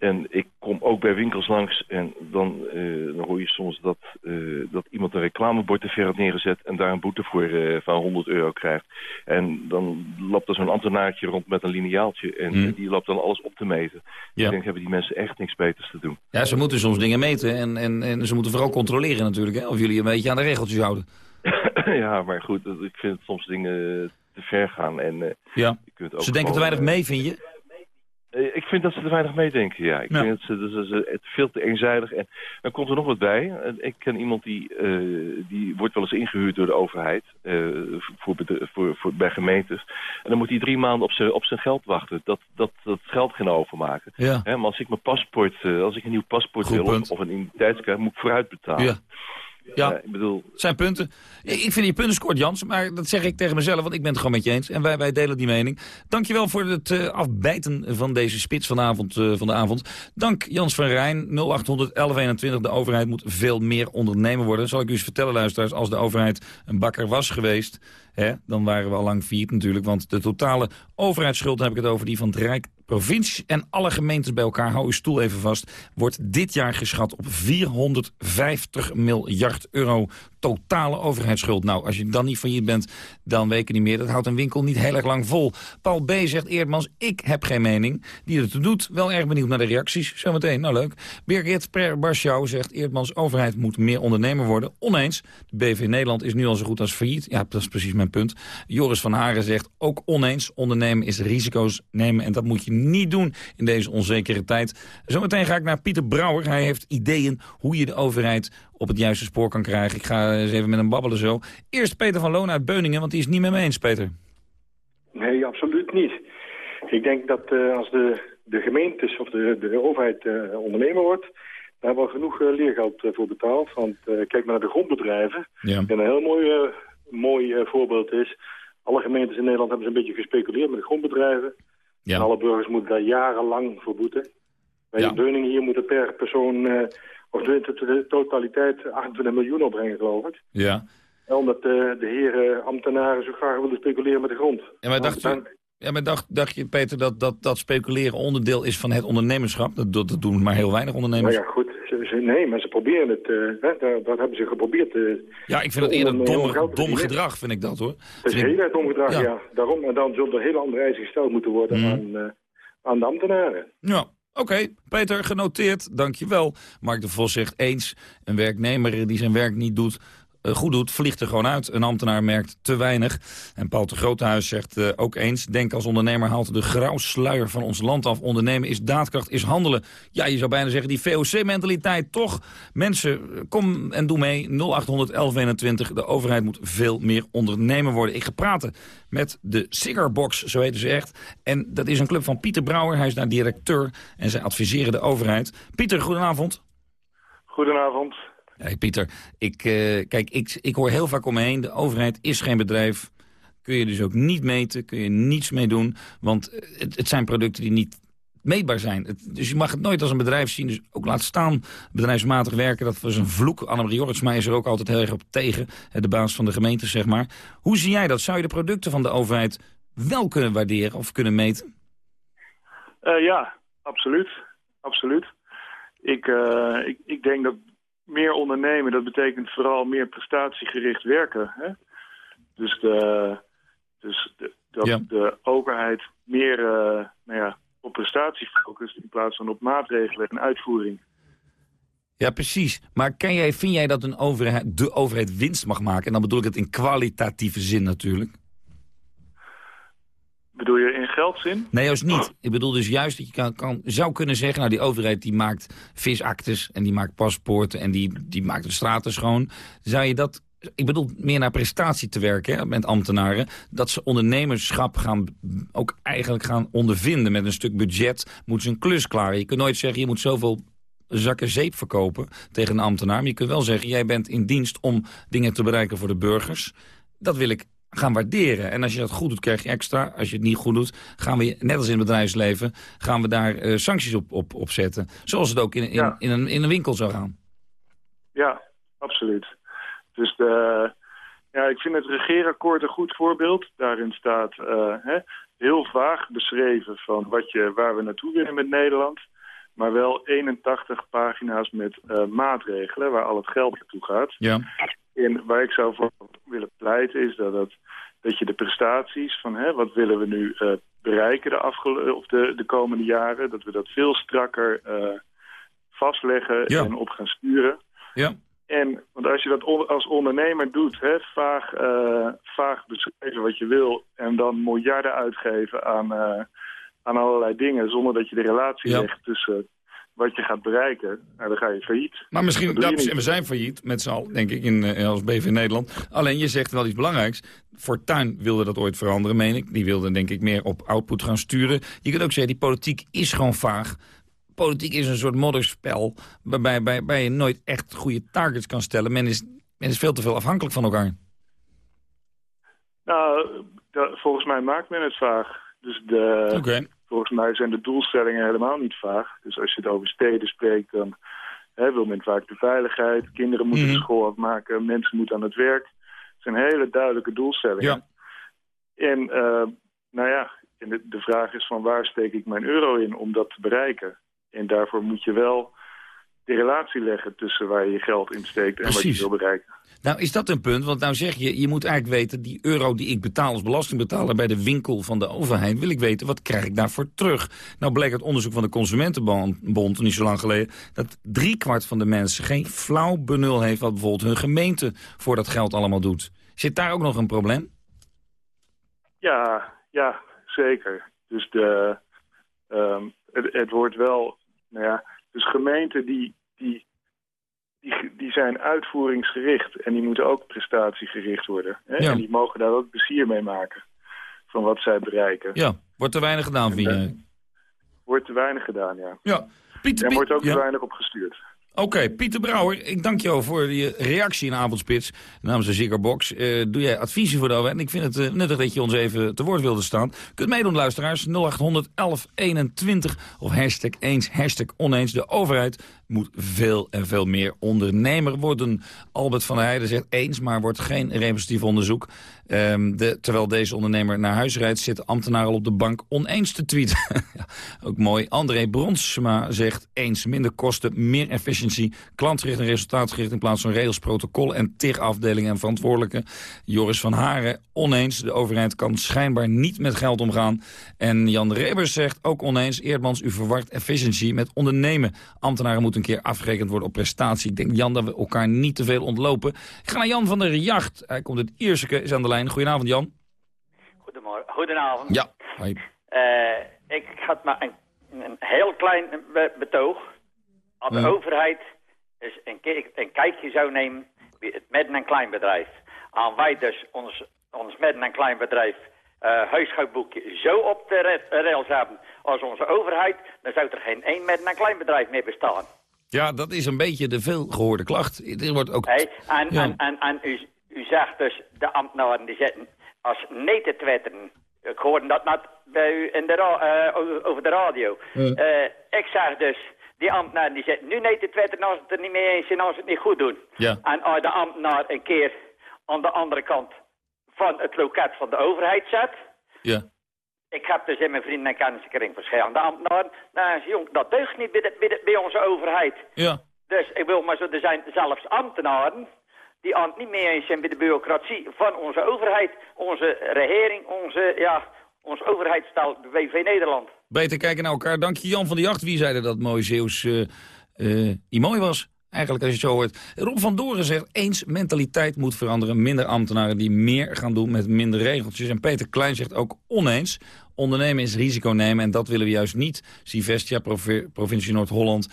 En ik kom ook bij winkels langs en dan, uh, dan hoor je soms dat, uh, dat iemand een reclamebord te ver had neergezet... en daar een boete voor uh, van 100 euro krijgt. En dan loopt er zo'n ambtenaartje rond met een lineaaltje... en Hmm. die loopt dan alles op te meten. Ja. Ik denk, hebben die mensen echt niks beters te doen. Ja, ze moeten soms dingen meten en, en, en ze moeten vooral controleren natuurlijk... Hè, of jullie een beetje aan de regeltjes houden. ja, maar goed, ik vind soms dingen te ver gaan. En, ja. je kunt ook ze denken te weinig mee, vind je? Uh, ik vind dat ze te weinig meedenken, ja. Ik ja. vind dat ze, dat ze veel te eenzijdig. En dan komt er nog wat bij. Ik ken iemand die, uh, die wordt wel eens ingehuurd door de overheid voor, voor, voor, bij gemeentes. En dan moet hij drie maanden op zijn, op zijn geld wachten. Dat, dat, dat geld gaan overmaken. Ja. Hè, maar als ik mijn paspoort, als ik een nieuw paspoort Goed wil punt. of een identiteitskaart, moet ik vooruit betalen. Ja. Ja, uh, ik bedoel... zijn punten. Ik vind je punten scoort, Jans, maar dat zeg ik tegen mezelf, want ik ben het gewoon met je eens. En wij, wij delen die mening. Dankjewel voor het uh, afbijten van deze spits vanavond, uh, van de avond. Dank Jans van Rijn, 0800 1121. De overheid moet veel meer ondernemer worden. Zal ik u eens vertellen, luisteraars, als de overheid een bakker was geweest... Dan waren we al lang failliet natuurlijk, want de totale overheidsschuld, heb ik het over die van het Rijk, provincies en alle gemeentes bij elkaar, hou uw stoel even vast, wordt dit jaar geschat op 450 miljard euro totale overheidsschuld. Nou, als je dan niet failliet bent, dan weken niet meer. Dat houdt een winkel niet heel erg lang vol. Paul B. zegt Eerdmans, ik heb geen mening. Die het doet, wel erg benieuwd naar de reacties. Zometeen, nou leuk. Birgit Per Barschouw zegt Eerdmans, overheid moet meer ondernemer worden. Oneens, de BV Nederland is nu al zo goed als failliet. Ja, dat is precies mijn punt. Joris van Haren zegt, ook oneens, ondernemen is risico's nemen. En dat moet je niet doen in deze onzekere tijd. Zometeen ga ik naar Pieter Brouwer. Hij heeft ideeën hoe je de overheid op het juiste spoor kan krijgen. Ik ga eens even met hem babbelen zo. Eerst Peter van Loon uit Beuningen, want die is niet met me eens, Peter. Nee, absoluut niet. Ik denk dat uh, als de, de gemeentes of de, de overheid uh, ondernemer wordt... daar hebben we genoeg uh, leergeld voor betaald. Want kijk maar naar de grondbedrijven. Ja. En een heel mooi, mooi voorbeeld is... alle gemeentes in Nederland hebben ze een beetje gespeculeerd met de grondbedrijven. Ja. En alle burgers moeten daar jarenlang voor boeten. Bij Ja. de Beuningen hier moeten per persoon... of de, de, de totaliteit 28 miljoen opbrengen, geloof ik. Ja. Omdat uh, de heren ambtenaren zo graag willen speculeren met de grond. En wij dachten, Ja, maar dacht, dacht je, Peter, dat, dat dat speculeren onderdeel is van het ondernemerschap? Dat, dat, doen maar heel weinig ondernemers. Nou ja, goed. Ze, ze- nee, maar ze proberen het. eh, hè, dat, hebben ze geprobeerd. eh, Ja, ik vind dat eerder om, eh, om dom, dom gedrag, vind ik dat, hoor. Het is heel erg omgedragen, Ja. ja. Daarom, en dan zullen er hele andere eisen gesteld moeten worden Mhm. aan, eh, aan de ambtenaren. Ja, oké. Peter, genoteerd. Dankjewel. Mark de Vos zegt eens, een werknemer die zijn werk niet doet... eh, goed doet, vliegt er gewoon uit. Een ambtenaar merkt te weinig. En Paul de Groothuis zegt eh, ook eens... denk als ondernemer haalt de grauw sluier van ons land af. Ondernemen is daadkracht, is handelen. Ja, je zou bijna zeggen die VOC-mentaliteit toch. Mensen, eh, kom en doe mee. 0800 1121. De overheid moet veel meer ondernemer worden. Ik ga praten met de Cigarbox, zo heten ze echt. En dat is een club van Pieter Brouwer. Hij is daar directeur en zij adviseren de overheid. Pieter, goedenavond. Goedenavond. Hey Pieter, ik, eh, kijk, ik, ik hoor heel vaak om me heen... de overheid is geen bedrijf. Kun je dus ook niet meten, kun je niets mee doen. Want eh, het, het zijn producten die niet meetbaar zijn. Het- dus je mag het nooit als een bedrijf zien. Dus ook laat staan bedrijfsmatig werken. Dat was een vloek. Annemarie Jorritsma is er ook altijd heel erg op tegen. De baas van de gemeente, zeg maar. Hoe zie jij dat? Zou je de producten van de overheid wel kunnen waarderen of kunnen meten? Eh, ja, absoluut. Absoluut. Ik, ik, ik denk dat meer ondernemen, dat betekent vooral meer prestatiegericht werken. Hè? Dus, de, dus de, dat Ja. de overheid meer eh, nou ja, op prestatie focust in plaats van op maatregelen en uitvoering. Ja, precies. Maar ken jij, vind jij dat een overheid, de overheid winst mag maken? En dan bedoel ik het in kwalitatieve zin natuurlijk. Bedoel je in geldzin? Nee, juist niet. Ik bedoel dus juist dat je kan, kan, zou kunnen zeggen... nou, die overheid die maakt visactes en die maakt paspoorten... en die, die maakt de straten schoon. Zou je dat... Ik bedoel meer naar prestatie te werken hè, met ambtenaren. Dat ze ondernemerschap gaan, ook eigenlijk gaan ondervinden. Met een stuk budget moeten ze een klus klaren. Je kunt nooit zeggen, je moet zoveel zakken zeep verkopen tegen een ambtenaar. Maar je kunt wel zeggen, jij bent in dienst om dingen te bereiken voor de burgers. Dat wil ik gaan waarderen. En als je dat goed doet, krijg je extra. Als je het niet goed doet, gaan we, net als in het bedrijfsleven... gaan we daar eh, sancties op, op, op zetten. Zoals het ook in, in, Ja. in, een, in een winkel zou gaan. Ja, absoluut. Dus de, ja, ik vind het regeerakkoord een goed voorbeeld. Daarin staat eh, hè, heel vaag beschreven van wat je, waar we naartoe willen met Nederland. Maar wel 81 pagina's met eh, maatregelen waar al het geld naartoe gaat. Ja. En waar ik zou voor willen pleiten is dat, dat, dat je de prestaties van hè, wat willen we nu eh, bereiken de, of de, de komende jaren, dat we dat veel strakker eh, vastleggen Ja. en op gaan sturen. Ja. En want als je dat on- als ondernemer doet, hè, vaag, vaag beschrijven wat je wil en dan miljarden uitgeven aan, aan allerlei dingen zonder dat je de relatie Ja. legt tussen wat je gaat bereiken, nou, dan ga je failliet. Maar misschien, Dat we zijn failliet met z'n allen, denk ik, in, eh, als BV Nederland. Alleen je zegt wel iets belangrijks. Fortuyn wilde dat ooit veranderen, meen ik. Die wilde denk ik meer op output gaan sturen. Je kunt ook zeggen, die politiek is gewoon vaag. Politiek is een soort modderspel waarbij, bij, waarbij je nooit echt goede targets kan stellen. Men is, men is veel te veel afhankelijk van elkaar. Nou, volgens mij maakt men het vaag. Dus de, volgens mij zijn de doelstellingen helemaal niet vaag. Dus als je het over steden spreekt, dan hè, wil men vaak de veiligheid. Kinderen moeten Mhm. de school afmaken, mensen moeten aan het werk. Het zijn hele duidelijke doelstellingen. Ja. En eh, nou ja, en de, de vraag is van waar steek ik mijn euro in om dat te bereiken? En daarvoor moet je wel de relatie leggen tussen waar je je geld in steekt en wat je wil bereiken. Nou, is dat een punt? Want nou zeg je, je moet eigenlijk weten... die euro die ik betaal als belastingbetaler bij de winkel van de overheid... wil ik weten, wat krijg ik daarvoor terug? Nou bleek uit onderzoek van de Consumentenbond, niet zo lang geleden... dat driekwart van de mensen geen flauw benul heeft... wat bijvoorbeeld hun gemeente voor dat geld allemaal doet. Zit daar ook nog een probleem? Ja, ja, zeker. Dus de, ehm, het, het wordt wel, nou ja, dus gemeenten die, die, die, die zijn uitvoeringsgericht en die moeten ook prestatiegericht worden. Hè? Ja. En die mogen daar ook plezier mee maken van wat zij bereiken. Ja, wordt te weinig gedaan, vind je? Wordt te weinig gedaan, ja. Ja. Pieter, er wordt ook ja. te weinig op gestuurd. Oké, Pieter Brouwer, ik dank jou voor je reactie in Avondspits namens de Ziggerbox. Eh doe jij adviezen voor de? En ik vind het eh, nuttig dat je ons even te woord wilde staan. Kunt meedoen, luisteraars, 0800 1121 of hashtag eens, hashtag oneens. De overheid moet veel en veel meer ondernemer worden. Albert van der Heijden zegt eens, maar wordt geen representatief onderzoek. Ehm, terwijl deze ondernemer naar huis rijdt, zit ambtenaar al op de bank oneens te tweeten. ook mooi. André Bronsma zegt eens minder kosten, meer efficiëntie, klantgericht en resultaatgericht in plaats van regels, protocol en tig afdelingen en verantwoordelijke. Joris van Haren oneens. De overheid kan schijnbaar niet met geld omgaan. En Jan Rebers zegt ook oneens. Eerdmans, u verwart efficiëntie met ondernemen. Ambtenaren moeten een keer afgerekend worden op prestatie. Ik denk, Jan, dat we elkaar niet te veel ontlopen. Ik ga naar Jan van der Jacht. Hij komt uit Ierseke, is aan de lijn. Goedenavond, Jan. Goedemorgen. Goedenavond. Ja. Hoi. Uh, ik had maar een, een heel klein betoog. Als de overheid dus een, ke- een kijkje zou nemen bij het midden- en kleinbedrijf. Aan wij dus ons, ons midden- en kleinbedrijf eh huishoudboekje zo op de rails hebben als onze overheid, dan zou er geen één midden- en kleinbedrijf meer bestaan. Ja, dat is een beetje de veelgehoorde klacht. Er wordt ook... Hey, en, Ja. en, en, en u, u zegt dus, de ambtenaren die zitten als nee te twitteren. Ik hoorde dat net bij u in de eh, over, de radio. Eh, ik zeg dus, die ambtenaren die zitten nu nee te twitteren als het er niet mee eens zijn, als ze het niet goed doen. Ja. En als de ambtenaar een keer aan de andere kant van het loket van de overheid zet... Ja. Ik heb dus in mijn vrienden- en kennissenkring verschillende ambtenaren. Nou, jong, dat deugt niet bij, de- bij, de- bij onze overheid. Ja. Dus ik wil maar zo, er zijn zelfs ambtenaren die aan niet mee eens zijn bij de bureaucratie van onze overheid, onze regering, onze, ja, onze overheidsstijl, de WV Nederland. Beter kijken naar elkaar. Dank je Jan van der Jacht. Wie zei dat mooi Zeeuws eh, die mooi was? Eigenlijk als je het zo hoort. Rob van Doren zegt eens mentaliteit moet veranderen. Minder ambtenaren die meer gaan doen met minder regeltjes. En Peter Klein zegt ook oneens. Ondernemen is risico nemen en dat willen we juist niet. Sivestia, provi- provincie Noord-Holland.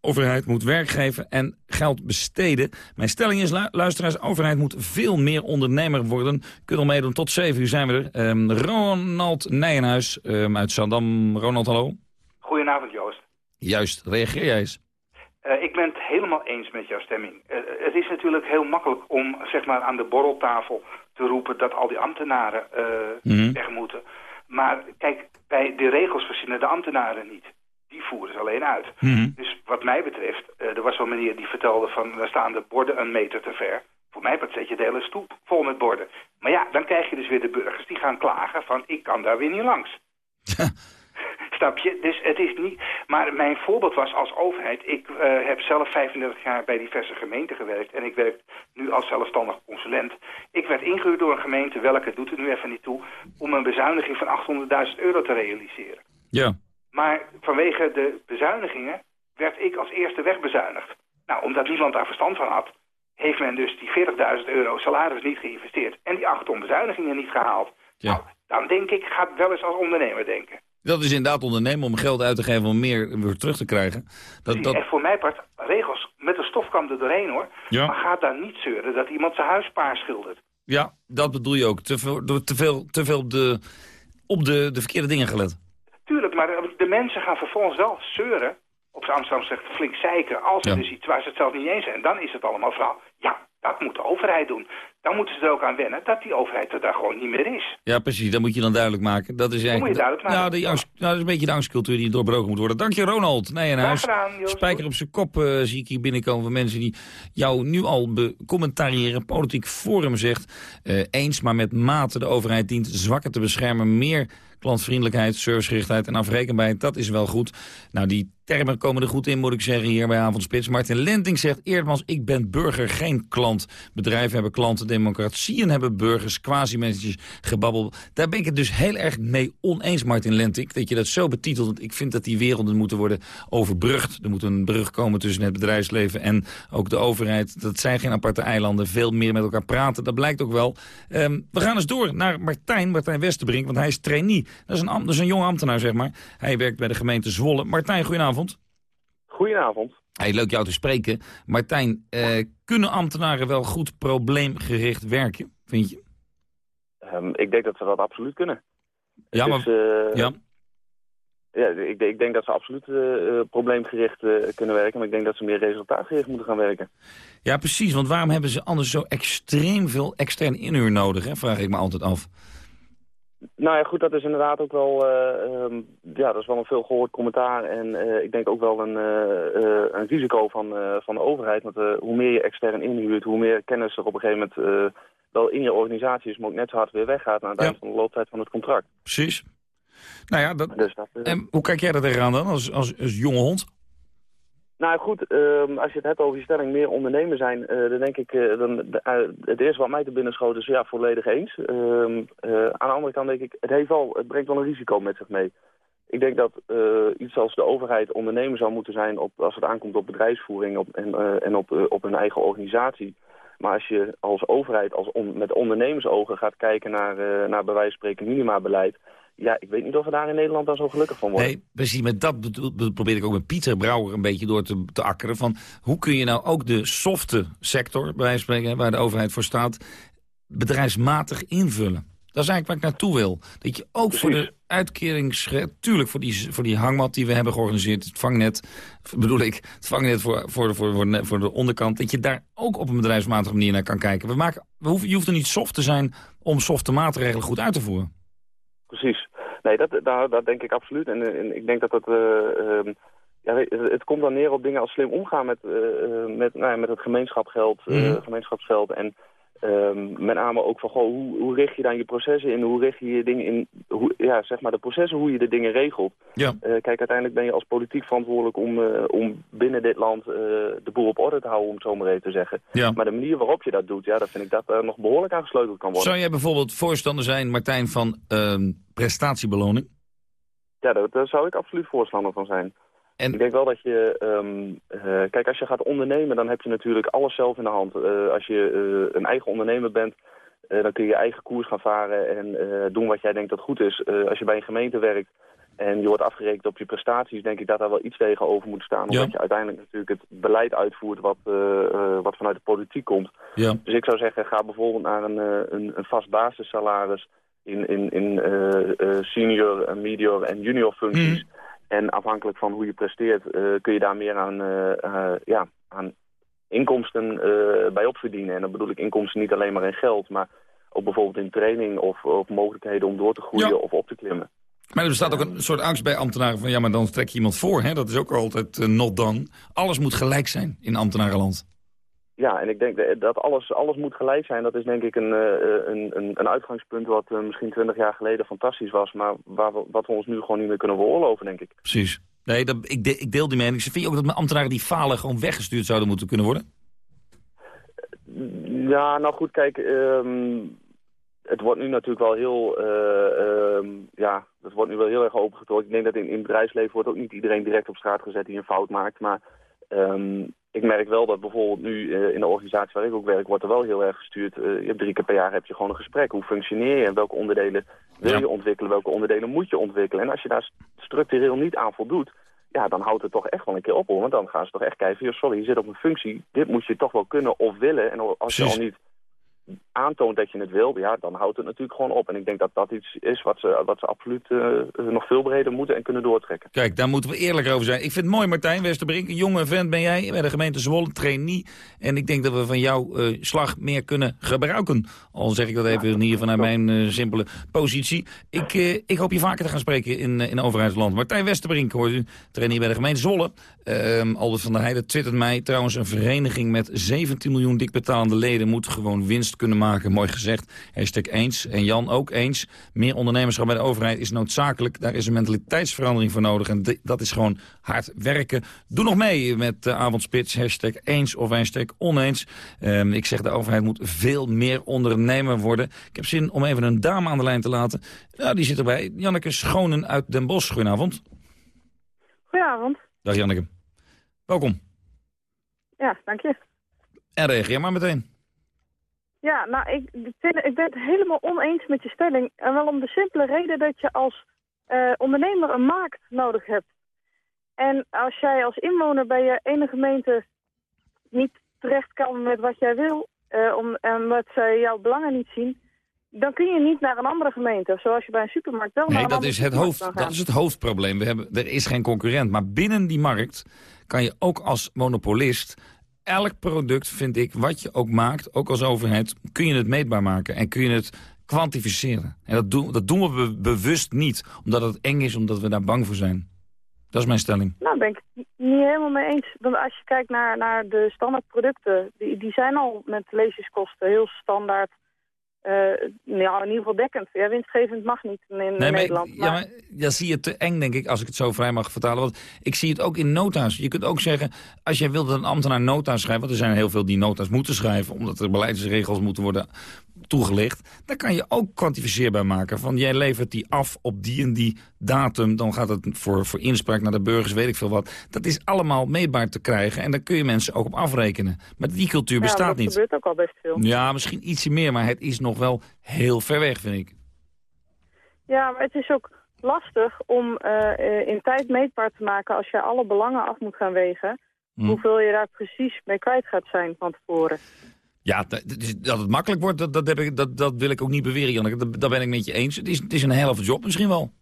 Overheid moet werk geven en geld besteden. Mijn stelling is, lu- luisteraars, overheid moet veel meer ondernemer worden. Kunt al meedoen, tot 7 uur zijn we er. Ehm, Ronald Nijenhuis ehm, uit Zandam. Ronald, hallo. Goedenavond, Joost. Juist, reageer jij eens. Eh, ik ben het helemaal eens met jouw stemming. Eh, het is natuurlijk heel makkelijk om zeg maar, aan de borreltafel te roepen dat al die ambtenaren eh, Mhm. weg moeten. Maar kijk, bij de regels verzinnen de ambtenaren niet. Die voeren ze alleen uit. Mhm. Dus wat mij betreft, eh, er was wel een meneer die vertelde van... daar staan de borden een meter te ver. Voor mij zet je de hele stoep vol met borden. Maar ja, dan krijg je dus weer de burgers die gaan klagen van... ik kan daar weer niet langs. Snap je? Dus het is niet... Maar mijn voorbeeld was als overheid... Ik eh, heb zelf 35 jaar bij diverse gemeenten gewerkt... en ik werk nu als zelfstandig consulent. Ik werd ingehuurd door een gemeente, welke doet er nu even niet toe... om een bezuiniging van 800.000 euro te realiseren. Ja. Maar vanwege de bezuinigingen werd ik als eerste wegbezuinigd. Nou, omdat niemand daar verstand van had... heeft men dus die 40.000 euro salaris niet geïnvesteerd... en die 8 ton bezuinigingen niet gehaald. Nou. Dan denk ik, ga wel eens als ondernemer denken. Dat is inderdaad ondernemen om geld uit te geven om meer weer terug te krijgen. Dat, En dat, voor mij part regels met een stofkam er doorheen hoor. Ja. Maar ga daar niet zeuren dat iemand zijn huis paars schildert. ja, dat bedoel je ook. Te veel, te veel, te veel op, de, op de, de verkeerde dingen gelet. Tuurlijk, maar de mensen gaan vervolgens wel zeuren. Op z'n Amsterdam zegt flink zeiken. Als er Ja. dus iets waar ze het zelf niet eens zijn. Dan is het allemaal verhaal. Ja, dat moet de overheid doen. Dan moeten ze er ook aan wennen dat die overheid er daar gewoon niet meer is. Ja, precies. Dat moet je dan duidelijk maken. Dat is eigenlijk, moet je angst, nou, dat is een beetje de angstcultuur die doorbroken moet worden. Dank je, Ronald. Nee, en huis. Gedaan. Spijker op zijn kop eh, zie ik hier binnenkomen van mensen die jou nu al becommentariëren. Politiek Forum zegt eh, eens, maar met mate. De overheid dient zwakken te beschermen. Meer klantvriendelijkheid, servicegerichtheid en afrekenbaarheid. Dat is wel goed. Nou, die termen komen er goed in, moet ik zeggen, hier bij Avondspits. Martin Lenting zegt, Eerdmans, ik ben burger, geen klant. Bedrijven hebben klanten, democratieën hebben burgers, quasi-mensjes, gebabbel. Daar ben ik het dus heel erg mee oneens, Martin Lenting, dat je dat zo betitelt. Want ik vind dat die werelden moeten worden overbrugd. Er moet een brug komen tussen het bedrijfsleven en ook de overheid. Dat zijn geen aparte eilanden, veel meer met elkaar praten. Dat blijkt ook wel. Ehm, we gaan eens door naar Martijn, Martijn Westerbrink, want hij is trainee. Dat is een, dat is een jong ambtenaar, zeg maar. Hij werkt bij de gemeente Zwolle. Martijn, goedenavond. Goedenavond. Hey, leuk jou te spreken. Martijn, eh, kunnen ambtenaren wel goed probleemgericht werken, vind je? Ehm, ik denk dat ze dat absoluut kunnen. Ja, Het maar... eh, ja. ja, ik, ik denk dat ze absoluut eh, probleemgericht kunnen werken, maar ik denk dat ze meer resultaatgericht moeten gaan werken. ja, precies. Want waarom hebben ze anders zo extreem veel extern inhuur nodig, hè? vraag ik me altijd af. Nou ja, goed, dat is inderdaad ook wel, eh, ehm, ja, dat is wel een veel gehoord commentaar en eh, ik denk ook wel een, eh, een risico van, van de overheid. Want hoe meer je extern inhuurt, hoe meer kennis er op een gegeven moment wel in je organisatie is, maar ook net zo hard weer weggaat aan het eind van de looptijd van het contract. Precies. Nou ja, dat, Dus dat, en hoe kijk jij daar tegenaan dan, als, als, als jonge hond? Nou goed, ehm, als je het hebt over je stelling meer ondernemer zijn, eh, dan denk ik, eh, dan, eh, het eerste wat mij te binnen schoot is ja, volledig eens. Ehm, eh, aan de andere kant denk ik, het, heeft wel, het brengt wel een risico met zich mee. Ik denk dat iets als de overheid ondernemer zou moeten zijn op, als het aankomt op bedrijfsvoering op, en, en op, op een eigen organisatie. Maar als je als overheid als met ondernemersogen gaat kijken naar, naar bij wijze van spreken minimabeleid... Ja, ik weet niet of we daar in Nederland dan zo gelukkig van worden. Nee, precies. Met dat probeer ik ook met Pieter Brouwer een beetje door te, te akkeren. Van hoe kun je nou ook de softe sector, bij wijze van spreken, waar de overheid voor staat, bedrijfsmatig invullen? Dat is eigenlijk waar ik naartoe wil. Dat je ook voor de uitkerings... Tuurlijk, voor die, voor die hangmat die we hebben georganiseerd, het vangnet, bedoel ik, het vangnet voor, voor, voor, voor, de- voor de onderkant, dat je daar ook op een bedrijfsmatige manier naar kan kijken. We maken, we hoeven, je hoeft er niet soft te zijn om softe maatregelen goed uit te voeren. Precies. Nee, dat, daar, dat denk ik absoluut. En, en ik denk dat dat... eh, ehm, ja, het, komt dan neer op dingen als slim omgaan met, eh, eh, met, nou ja, met het gemeenschapsgeld, Mhm. gemeenschapsgeld. En ehm, met name ook van, goh, hoe, hoe richt je dan je processen in? Hoe richt je je dingen in, hoe, ja, zeg maar de processen, hoe je de dingen regelt. Ja. Eh, kijk, uiteindelijk ben je als politiek verantwoordelijk om, eh, om binnen dit land eh, de boel op orde te houden, om het zo maar even te zeggen. Ja. Maar de manier waarop je dat doet, ja, dat vind ik dat er nog behoorlijk aan gesleuteld kan worden. Zou jij bijvoorbeeld voorstander zijn, Martijn, van ehm, prestatiebeloning? Ja, daar, daar zou ik absoluut voorstander van zijn. Ik denk wel dat je... ehm, eh, kijk, als je gaat ondernemen, dan heb je natuurlijk alles zelf in de hand. Eh, als je eh, een eigen ondernemer bent, dan kun je je eigen koers gaan varen en doen wat jij denkt dat goed is. Als je bij een gemeente werkt en je wordt afgerekend op je prestaties, denk ik dat daar wel iets tegenover moet staan. Omdat je uiteindelijk natuurlijk het beleid uitvoert wat, wat vanuit de politiek komt. Ja. Dus ik zou zeggen, ga bijvoorbeeld naar een, een, een vast basissalaris in, in, in senior, medior en junior functies. En afhankelijk van hoe je presteert, eh, kun je daar meer aan, eh, eh, ja, aan inkomsten bij opverdienen. En dan bedoel ik inkomsten niet alleen maar in geld, maar ook bijvoorbeeld in training of, of mogelijkheden om door te groeien of op te klimmen. Maar er bestaat ook een soort angst bij ambtenaren van... ja, maar dan trek je iemand voor, hè? dat is ook altijd not done. Alles moet gelijk zijn in ambtenarenland. Ja, en ik denk dat- alles, alles moet gelijk zijn. Dat is denk ik een, eh, een, een, een uitgangspunt wat eh, misschien twintig jaar geleden fantastisch was, maar waar we, wat we ons nu gewoon niet meer kunnen veroorloven, denk ik. Precies. Nee, dat, ik, de- ik deel die mening. Vind je ook dat ambtenaren die falen gewoon weggestuurd zouden moeten kunnen worden? Ja, nou goed, kijk, ehm, het wordt nu natuurlijk wel heel, eh, ehm, ja, het wordt nu wel heel erg opengetrokken. Ik denk dat in, in het bedrijfsleven wordt ook niet iedereen direct op straat gezet die een fout maakt. Maar ehm, ik merk wel dat bijvoorbeeld nu eh, in de organisatie waar ik ook werk, wordt er wel heel erg gestuurd. Eh, je hebt drie keer per jaar heb je gewoon een gesprek. Hoe functioneer je en welke onderdelen wil je ontwikkelen, welke onderdelen moet je ontwikkelen. En als je daar st- structureel niet aan voldoet, ja, dan houdt het toch echt wel een keer op hoor. Want dan gaan ze toch echt kijken, sorry, je zit op een functie, dit moet je toch wel kunnen of willen. En als je al niet aantoont dat je het wil, ja, dan houdt het natuurlijk gewoon op. En ik denk dat dat iets is wat ze, wat ze absoluut eh, nog veel breder moeten en kunnen doortrekken. Kijk, daar moeten we eerlijk over zijn. Ik vind het mooi, Martijn Westerbrink. Een jonge vent ben jij bij de gemeente Zwolle, trainee. En ik denk dat we van jouw eh, slag meer kunnen gebruiken. Al zeg ik dat even hier vanuit mijn eh, simpele positie. Ik, ik hoop je vaker te gaan spreken in, in overheidsland. Martijn Westerbrink, hoort u, trainee bij de gemeente Zwolle. Ehm Albert van der Heijden twittert mij. Trouwens, een vereniging met 17 miljoen dik betalende leden... moet gewoon winst kunnen maken. Mooi gezegd. Hashtag eens. En Jan ook eens. Meer ondernemerschap bij de overheid is noodzakelijk. Daar is een mentaliteitsverandering voor nodig. En dat is gewoon hard werken. Doe nog mee met de avondspits. Hashtag eens of hashtag oneens. Ehm, ik zeg de overheid moet veel meer ondernemer worden. Ik heb zin om even een dame aan de lijn te laten. Nou, die zit erbij. Janneke Schonen uit Den Bosch. Goedenavond. Goedenavond. Dag Janneke. Welkom. Ja, dank je. En reageer maar meteen. Ja, nou, ik, ik ben het helemaal oneens met je stelling. En wel om de simpele reden dat je als eh, ondernemer een markt nodig hebt. En als jij als inwoner bij je ene gemeente niet terecht kan met wat jij wil... eh, om, en omdat zij jouw belangen niet zien... dan kun je niet naar een andere gemeente. Zoals je bij een supermarkt wel naar Nee, een dat andere is, het hoofd, dat is het hoofdprobleem. We hebben, er is geen concurrent. Maar binnen die markt kan je ook als monopolist... elk product, vind ik, wat je ook maakt, ook als overheid... kun je het meetbaar maken en kun je het kwantificeren. En dat doen, dat doen we be- bewust niet, omdat het eng is, omdat we daar bang voor zijn. Dat is mijn stelling. Nou, ben ik het niet helemaal mee eens. Want als je kijkt naar, naar de standaardproducten, die, die zijn al met lezingskosten heel standaard nou, in ieder geval dekkend. Ja, winstgevend mag niet in, in Nee, maar, Nederland. ja, maar ja, zie je te eng, denk ik, als ik het zo vrij mag vertalen. Want ik zie het ook in nota's. Je kunt ook zeggen, als jij wilt dat een ambtenaar nota's schrijft... want er zijn heel veel die nota's moeten schrijven... omdat er beleidsregels moeten worden toegelicht... dan kan je ook kwantificeerbaar maken van... jij levert die af op die en die datum... dan gaat het voor, voor inspraak naar de burgers, weet ik veel wat. Dat is allemaal meetbaar te krijgen en daar kun je mensen ook op afrekenen. Maar die cultuur ja, bestaat dat niet. gebeurt ook al best veel. Ja, misschien ietsje meer, maar het is nog wel heel ver weg, vind ik. Ja, maar het is ook lastig om eh, in tijd meetbaar te maken als je alle belangen af moet gaan wegen. Hm. Hoeveel je daar precies mee kwijt gaat zijn van tevoren. Ja, dat, dat dat het makkelijk wordt, dat, dat, heb ik, dat, dat wil ik ook niet beweren, Janneke. Dat, dat ben ik met je eens. Het is, het is een helft job misschien wel.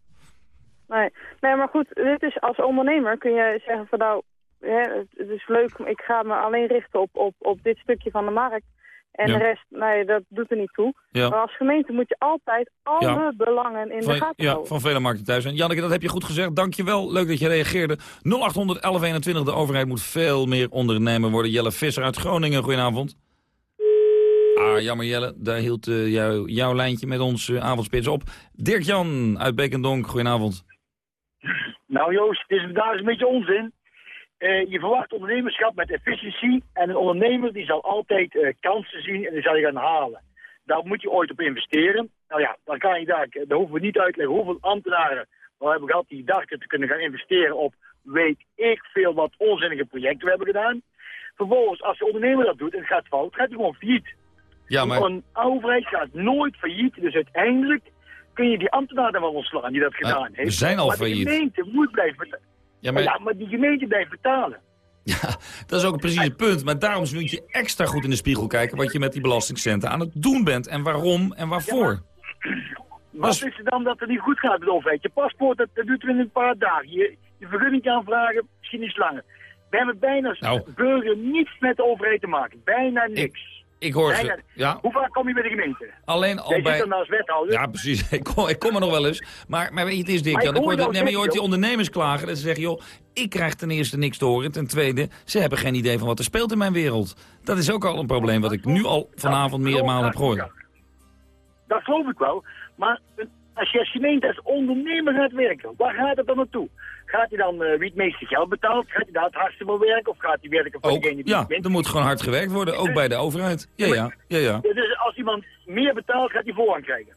Nee, nee, maar goed, dit is als ondernemer kun je zeggen van nou, hè, het is leuk, ik ga me alleen richten op, op, op dit stukje van de markt. En Ja. de rest, nee, dat doet er niet toe. Ja. Maar als gemeente moet je altijd alle Ja. belangen in de gaten ja, houden. van vele markten thuis. En Janneke, dat heb je goed gezegd. Dank je wel. Leuk dat je reageerde. 0800 1121. De overheid moet veel meer ondernemer worden. Jelle Visser uit Groningen. Goedenavond. Ah, jammer Jelle. Daar hield eh, jou- jouw lijntje met ons eh, avondspits op. Dirk-Jan uit Beekendonk. Goedenavond. Nou Joost, het is, daar is een beetje onzin. Eh, je verwacht ondernemerschap met efficiëntie en een ondernemer die zal altijd eh, kansen zien en die zal je gaan halen. Daar moet je ooit op investeren. Nou ja, dan kan je daar, daar hoeven we niet uitleggen hoeveel ambtenaren we hebben gehad die dachten te kunnen gaan investeren op weet ik veel wat onzinnige projecten we hebben gedaan. Vervolgens, als de ondernemer dat doet en het gaat fout, gaat hij gewoon failliet. Ja, maar... Een overheid gaat nooit failliet, dus uiteindelijk kun je die ambtenaar dan wel ontslaan die dat gedaan Ah, we heeft. zijn al maar failliet. de gemeente moet blijven betalen. Ja, maar- ja, maar die gemeente blijft betalen. Dat is ook precies het punt. Maar daarom moet je extra goed in de spiegel kijken... wat je met die belastingcenten aan het doen bent. En waarom en waarvoor. Wat is er dan dat het niet goed gaat met de overheid? Je paspoort, dat, dat duurt in een paar dagen. Je, je vergunning aanvragen, misschien iets langer. We hebben bijna als Nou. burger niets met de overheid te maken. Bijna niks. Ik hoor... Ge ja, Hoe vaak kom je bij de gemeente? alleen al Jij bij... zit dan als wethouder. Ja, precies. Ik kom, ik kom er nog wel eens. Maar, maar weet je, het is dik, nee, maar je hoort die ondernemers klagen. Dat ze zeggen, joh, ik krijg ten eerste niks te horen. Ten tweede, ze hebben geen idee van wat er speelt in mijn wereld. Dat is ook al een probleem wat ik nu al vanavond meermalen heb gehoord. Dat geloof ik wel. Maar als je als gemeente als ondernemer gaat werken, waar gaat het dan naartoe? Gaat hij dan eh, wie het meeste geld betaalt? Gaat hij daar het hardste voor werken? Of gaat hij werken voor Ook, degene die ja, het minst er moet gewoon hard gewerkt worden, ook bij de overheid. Ja, ja, ja, ja. Dus als iemand meer betaalt, gaat hij voorrang krijgen.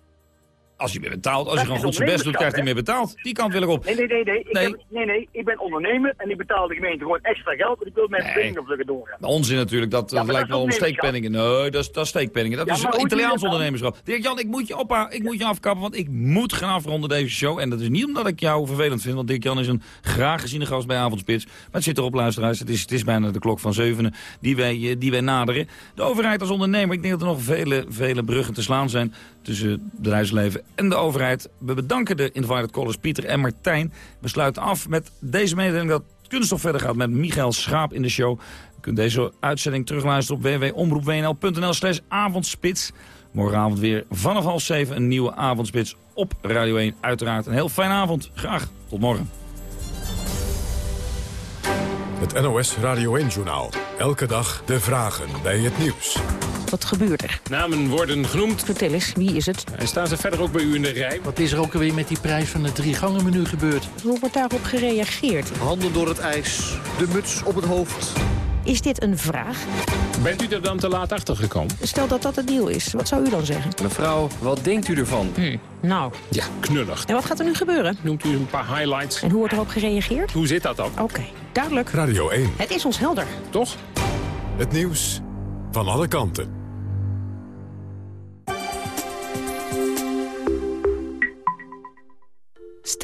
Als je meer betaalt, als je gewoon goed zijn best doet, krijgt hij meer betaald. Die kant wil ik op. Nee, nee, nee, nee. Ik, Nee. Heb, nee, nee. ik ben ondernemer en ik betaal de gemeente gewoon extra geld, want ik wil mijn vergunningen doorgaan. Onzin natuurlijk, dat, Ja, maar dat lijkt wel om steekpenningen. Nee, dat is, dat is steekpenningen. Dat Ja, is Italiaans ondernemerschap. Dirk-Jan, ik moet je opha ik moet je afkappen, want ik moet gaan afronden deze show. En dat is niet omdat ik jou vervelend vind, want Dirk-Jan is een graag geziene gast bij Avondspits. Maar het zit erop, luisteraars. Het is, het is bijna de klok van zevenen die wij, eh, die wij naderen. De overheid als ondernemer, ik denk dat er nog vele, vele bruggen te slaan zijn tussen het bedrijfsleven en de overheid. We bedanken de invited callers Pieter en Martijn. We sluiten af met deze mededeling dat Kunststof verder gaat met Michael Schaap in de show. U kunt deze uitzending terugluisteren op www.omroepwnl.nl slash avondspits. Morgenavond weer vanaf half zeven een nieuwe avondspits op Radio 1. Uiteraard een heel fijne avond. Graag tot morgen. Het NOS Radio 1-journaal. Elke dag de vragen bij het nieuws. Wat gebeurt er? Namen worden genoemd. Vertel eens, wie is het? En staan ze verder ook bij u in de rij? Wat is er ook alweer met die prijs van het drie gangen menu gebeurd? Hoe wordt daarop gereageerd? Handen door het ijs, de muts op het hoofd. Is dit een vraag? Bent u er dan te laat achter gekomen? Stel dat dat het deal is, wat zou u dan zeggen? Mevrouw, wat denkt u ervan? Nou, Ja, knullig. en wat gaat er nu gebeuren? Noemt u een paar highlights? En hoe wordt erop gereageerd? Hoe zit dat dan? Oké, duidelijk. Radio 1. Het is ons helder. Toch? Het nieuws van alle kanten.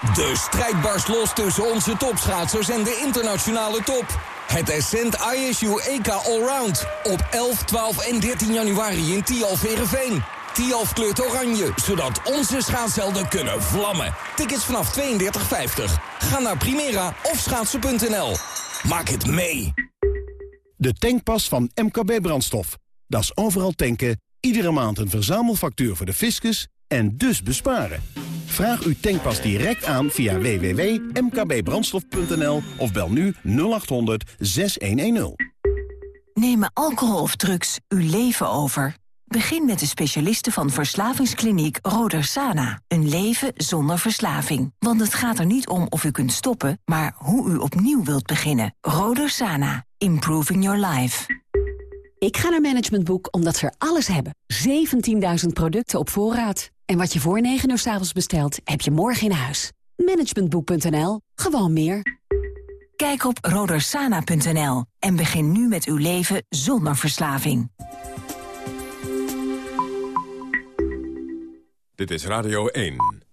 De strijd barst los tussen onze topschaatsers en de internationale top. Het Ascent ISU EK Allround. Op 11, 12 en 13 januari in Tialf Verenveen. Tialf kleurt oranje, zodat onze schaatshelden kunnen vlammen. Tickets vanaf 32,50. Ga naar Primera of schaatsen.nl. Maak het mee. De tankpas van MKB Brandstof. Dat is overal tanken, iedere maand een verzamelfactuur voor de fiscus en dus besparen. Vraag uw tankpas direct aan via www.mkbbrandstof.nl of bel nu 0800 6110. Nemen alcohol of drugs uw leven over? Begin met de specialisten van verslavingskliniek Roder Sana. Een leven zonder verslaving. Want het gaat er niet om of u kunt stoppen, maar hoe u opnieuw wilt beginnen. Roder Sana. Improving your life. Ik ga naar Management Boek omdat ze er alles hebben. 17.000 producten op voorraad. En wat je voor 9 uur s avonds bestelt, heb je morgen in huis. Managementboek.nl. Gewoon meer. Kijk op rodersana.nl en begin nu met uw leven zonder verslaving. Dit is Radio 1.